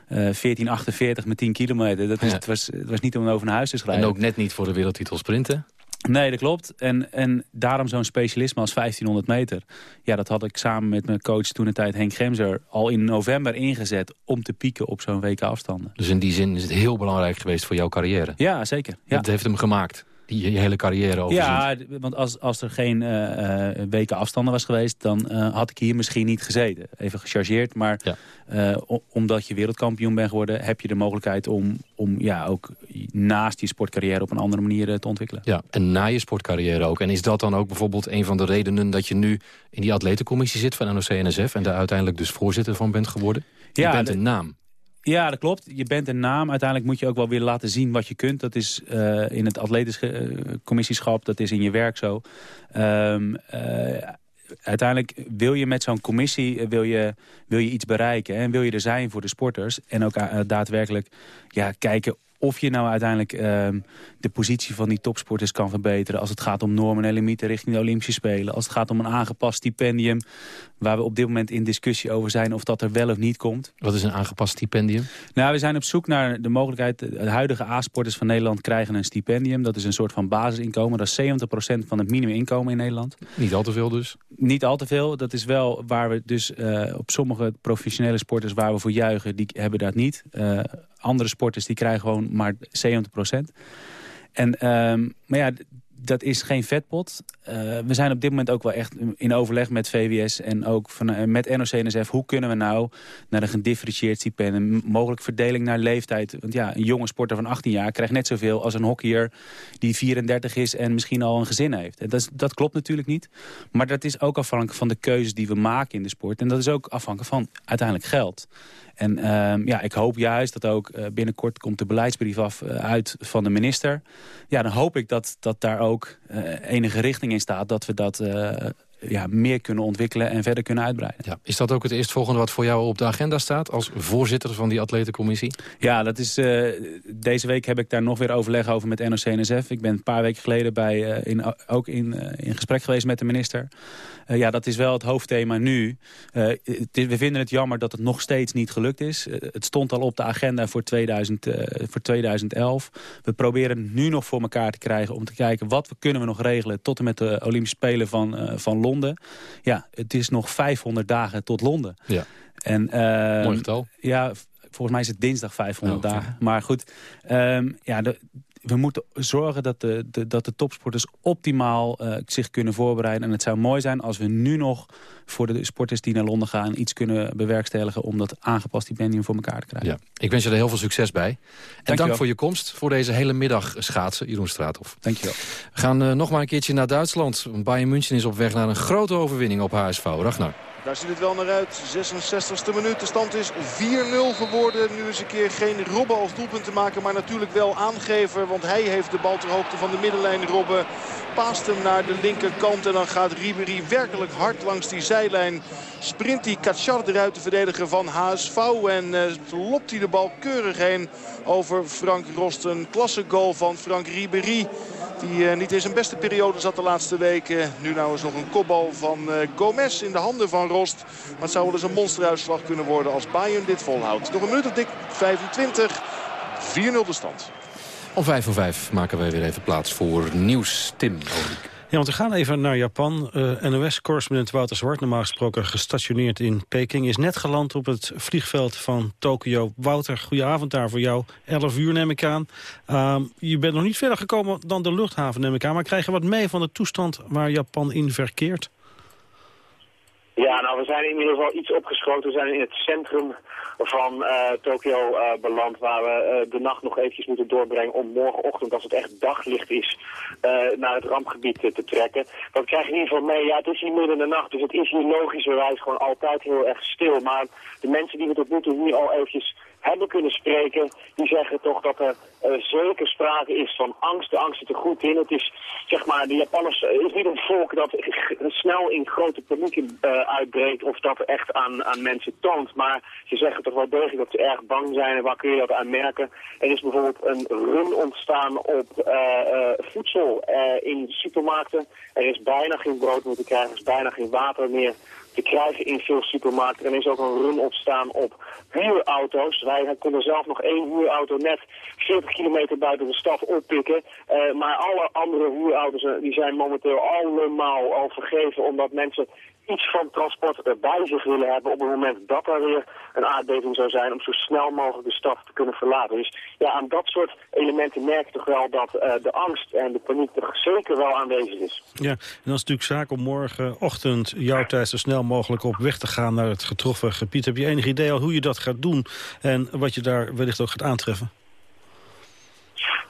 Uh, 1448 met 10 kilometer. Dat ja. het, was, het was niet om over naar huis te schrijven. En ook net niet voor de wereldtitel sprinten? Nee, dat klopt. En, en daarom zo'n specialisme als 1500 meter. Ja, dat had ik samen met mijn coach toen de tijd Henk Gemser... al in november ingezet om te pieken op zo'n WK afstanden. Dus in die zin is het heel belangrijk geweest voor jouw carrière? Ja, zeker. Ja. Het heeft hem gemaakt? Je, je hele carrière overziet. Ja, want als, als er geen uh, weken afstanden was geweest... dan uh, had ik hier misschien niet gezeten. Even gechargeerd, maar ja. omdat je wereldkampioen bent geworden... heb je de mogelijkheid om, om ja, ook naast je sportcarrière... op een andere manier te ontwikkelen. Ja, en na je sportcarrière ook. En is dat dan ook bijvoorbeeld een van de redenen... dat je nu in die atletencommissie zit van NOC-NSF... en daar uiteindelijk dus voorzitter van bent geworden? Je ja, bent een naam. Ja, dat klopt. Je bent een naam. Uiteindelijk moet je ook wel weer laten zien wat je kunt. Dat is uh, in het atletisch uh, commissieschap, dat is in je werk zo. Um, uh, uiteindelijk wil je met zo'n commissie wil je, wil je iets bereiken. En wil je er zijn voor de sporters. En ook daadwerkelijk ja, kijken of je nou uiteindelijk uh, de positie van die topsporters kan verbeteren... als het gaat om normen en limieten richting de Olympische Spelen. Als het gaat om een aangepast stipendium... waar we op dit moment in discussie over zijn of dat er wel of niet komt. Wat is een aangepast stipendium? Nou, we zijn op zoek naar de mogelijkheid... de huidige A-sporters van Nederland krijgen een stipendium. Dat is een soort van basisinkomen. Dat is 70% van het minimuminkomen in Nederland. Niet al te veel dus? Niet al te veel. Dat is wel waar we dus uh, op sommige professionele sporters... waar we voor juichen, die hebben dat niet... Uh, andere sporters die krijgen gewoon maar 70 procent. En, um, maar ja, dat is geen vetpot. Uh, we zijn op dit moment ook wel echt in overleg met VWS en ook van, uh, met NOC-NSF. Hoe kunnen we nou naar een gedifferentieerd stipendium, mogelijk verdeling naar leeftijd. Want ja, een jonge sporter van 18 jaar krijgt net zoveel als een hockeyer die 34 is en misschien al een gezin heeft. En dat, is, dat klopt natuurlijk niet. Maar dat is ook afhankelijk van de keuzes die we maken in de sport. En dat is ook afhankelijk van uiteindelijk geld. En uh, ja, ik hoop juist dat ook uh, binnenkort komt de beleidsbrief af uh, uit van de minister. Ja, dan hoop ik dat, dat daar ook uh, enige richting in staat dat we dat ja, meer kunnen ontwikkelen en verder kunnen uitbreiden. Ja. Is dat ook het eerstvolgende wat voor jou op de agenda staat... als voorzitter van die atletencommissie? Ja, dat is, deze week heb ik daar nog weer overleg over met NOC-NSF. Ik ben een paar weken geleden bij, in, ook in, in gesprek geweest met de minister. ja, dat is wel het hoofdthema nu. we vinden het jammer dat het nog steeds niet gelukt is. het stond al op de agenda voor, 2000, voor 2011. We proberen nu nog voor elkaar te krijgen om te kijken... wat we kunnen we nog regelen tot en met de Olympische Spelen van, van Londen. Ja, het is nog 500 dagen tot Londen. Ja. En, Mooi getal. Ja, volgens mij is het dinsdag 500 dagen. Maar goed, um, ja, de, we moeten zorgen dat de, de, dat de topsporters optimaal uh, zich kunnen voorbereiden. En het zou mooi zijn als we nu nog voor de sporters die naar Londen gaan... iets kunnen bewerkstelligen om dat aangepast stipendium voor elkaar te krijgen. Ja. Ik wens je er heel veel succes bij. En dank, voor je komst voor deze hele middag schaatsen, Jeroen Straathof. Dank je wel. We gaan uh, nog maar een keertje naar Duitsland. Bayern München is op weg naar een grote overwinning op HSV. Ragnar. Daar ziet het wel naar uit. 66e minuut. De stand is 4-0 geworden. Nu eens een keer geen Robben als doelpunt te maken. Maar natuurlijk wel aangever. Want hij heeft de bal ter hoogte van de middenlijn. Robben paast hem naar de linkerkant. En dan gaat Ribéry werkelijk hard langs die zijlijn. Sprint die Katschar eruit te verdedigen van HSV. En uh, lopt hij de bal keurig heen over Frank Rost. Een klasse goal van Frank Ribéry. Die uh, niet in zijn beste periode zat de laatste weken. Nu nou is nog een kopbal van uh, Gomez in de handen van Rost. Maar het zou wel eens een monsteruitslag kunnen worden als Bayern dit volhoudt. Nog een minuut of dik 25. 4-0 de stand. Om vijf voor vijf maken wij weer even plaats voor nieuws. Tim Ja, want we gaan even naar Japan. Uh, NOS-correspondent Wouter Zwart, normaal gesproken gestationeerd in Peking... is net geland op het vliegveld van Tokio. Wouter, goedenavond daar voor jou. 11 uur neem ik aan. Uh, je bent nog niet verder gekomen dan de luchthaven neem ik aan... maar krijg je wat mee van de toestand waar Japan in verkeert? Ja, nou, we zijn inmiddels al iets opgeschoten. We zijn in het centrum van uh, Tokio uh, beland, waar we uh, de nacht nog eventjes moeten doorbrengen om morgenochtend, als het echt daglicht is, naar het rampgebied te trekken. Dat krijg je in ieder geval mee. Ja, het is hier midden in de nacht, dus het is hier logischerwijs gewoon altijd heel erg stil. Maar de mensen die we tot nu toe hier al eventjes hebben kunnen spreken, die zeggen toch dat er uh, zeker sprake is van angst. De angst zit er goed in. Het is, zeg maar, de Japanners uh, is niet een volk dat snel in grote paniek uh, uitbreekt of dat echt aan, aan mensen toont. Maar ze zeggen toch wel degelijk dat ze erg bang zijn en waar kun je dat aan merken. Er is bijvoorbeeld een run ontstaan op voedsel in supermarkten. Er is bijna geen brood meer te krijgen, er is bijna geen water meer te krijgen in veel supermarkten. Er is ook een run opstaan op huurauto's. Wij konden zelf nog één huurauto net 40 kilometer buiten de stad oppikken. Uh, maar alle andere huurauto's uh, die zijn momenteel allemaal al vergeven omdat mensen iets van transport bij zich willen hebben op het moment dat er weer een aardbeving zou zijn om zo snel mogelijk de stad te kunnen verlaten. Dus ja, aan dat soort elementen merk je toch wel dat uh, de angst en de paniek toch zeker wel aanwezig is. Ja, en dat is natuurlijk zaak om morgenochtend jouw tijd zo snel mogelijk op weg te gaan naar het getroffen gebied. Heb je enig idee al hoe je dat gaat doen en wat je daar wellicht ook gaat aantreffen?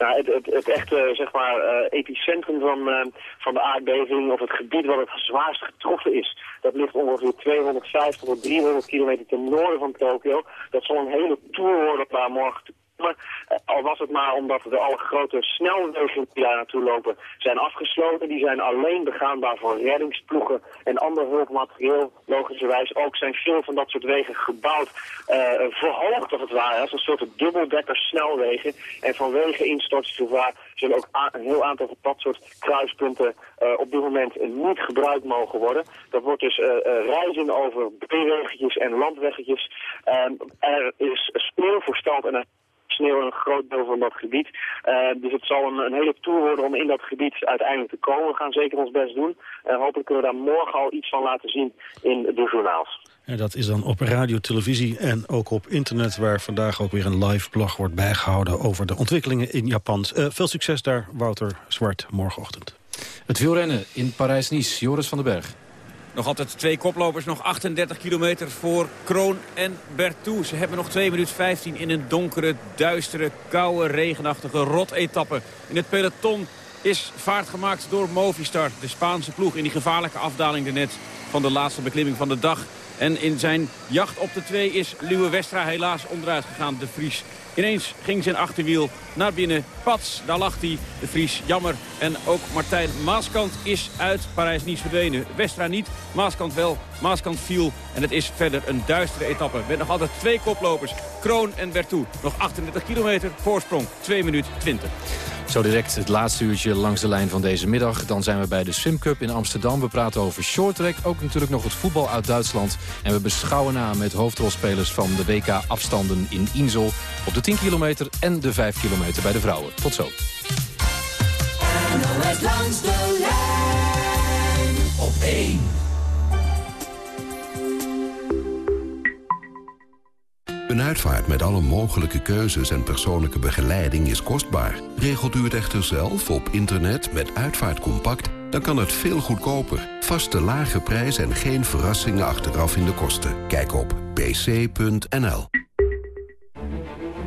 Nou, het, het, het echte zeg maar, uh, epicentrum van, uh, van de aardbeving, of het gebied waar het zwaarst getroffen is, dat ligt ongeveer 250 tot 300 kilometer ten noorden van Tokio. Dat zal een hele tour worden daar morgen te uh, al was het maar omdat de alle grote snelwegen die daar naartoe lopen zijn afgesloten. Die zijn alleen begaanbaar voor reddingsploegen en ander hulpmaterieel. Logischerwijs ook zijn veel van dat soort wegen gebouwd, uh, verhoogd als het ware. Als een soort dubbeldekker snelwegen. En vanwege instortingsgevaar zullen ook een heel aantal van dat soort kruispunten uh, op dit moment niet gebruikt mogen worden. Dat wordt dus reizen over B-weggetjes en landweggetjes. er is speelvoorstand en sneeuw een groot deel van dat gebied. Uh, dus het zal een, een, hele tour worden om in dat gebied uiteindelijk te komen. We gaan zeker ons best doen. En uh, hopelijk kunnen we daar morgen al iets van laten zien in de journaals. En dat is dan op radio, televisie en ook op internet... waar vandaag ook weer een live blog wordt bijgehouden... over de ontwikkelingen in Japan. Uh, veel succes daar, Wouter Zwart, morgenochtend. Het wielrennen in Parijs-Nice, Joris van den Berg. Nog altijd twee koplopers, nog 38 kilometer voor Kroon en Bertou. Ze hebben nog 2 minuten 15 in een donkere, duistere, koude, regenachtige rot-etappe. In het peloton is vaart gemaakt door Movistar, de Spaanse ploeg... in die gevaarlijke afdaling net van de laatste beklimming van de dag. En in zijn jacht op de twee is Liewe Westra helaas onderuit gegaan. De Vries Ineens ging zijn achterwiel naar binnen. Pats, daar lag hij. De Vries, jammer. En ook Martijn Maaskant is uit Parijs niet verdwenen. Westra niet, Maaskant wel. Maaskant viel. En het is verder een duistere etappe. Met nog altijd twee koplopers. Kroon en Bertou. Nog 38 kilometer. Voorsprong 2 minuten 20. Zo direct het laatste uurtje langs de lijn van deze middag. Dan zijn we bij de Swim Cup in Amsterdam. We praten over shorttrack, ook natuurlijk nog het voetbal uit Duitsland. En we beschouwen na met hoofdrolspelers van de WK-afstanden in Insel... op de 10 kilometer en de 5 kilometer bij de vrouwen. Tot zo. langs de lijn op 1. Een uitvaart met alle mogelijke keuzes en persoonlijke begeleiding is kostbaar. Regelt u het echter zelf op internet met Uitvaartcompact... dan kan het veel goedkoper. Vaste lage prijs en geen verrassingen achteraf in de kosten. Kijk op pc.nl.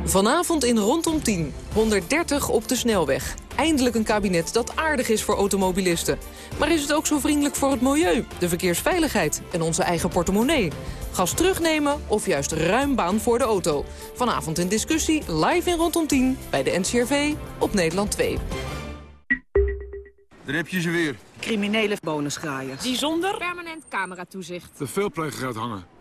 Vanavond in Rondom 10. 130 op de snelweg. Eindelijk een kabinet dat aardig is voor automobilisten. Maar is het ook zo vriendelijk voor het milieu, de verkeersveiligheid en onze eigen portemonnee? Gas terugnemen of juist ruim baan voor de auto? Vanavond in discussie, live in Rondom 10, bij de NCRV op Nederland 2. Daar heb je ze weer. Criminele bonusgraaiers. Die zonder permanent cameratoezicht. De veelpleger uithangen.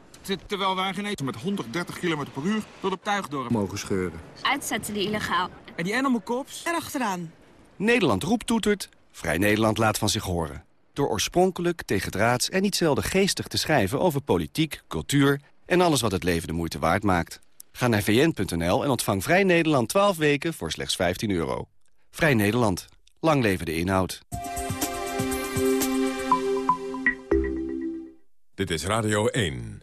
Terwijl wij geen eten met 130 km per uur tot op Tuigdorp mogen scheuren. Uitzetten die illegaal. En die animal cops? Erachteraan. Nederland roept toetert, Vrij Nederland laat van zich horen. Door oorspronkelijk, tegendraads en niet zelden geestig te schrijven over politiek, cultuur en alles wat het leven de moeite waard maakt. Ga naar vn.nl en ontvang Vrij Nederland 12 weken voor slechts 15 euro. Vrij Nederland. Lang leven de inhoud. Dit is Radio 1.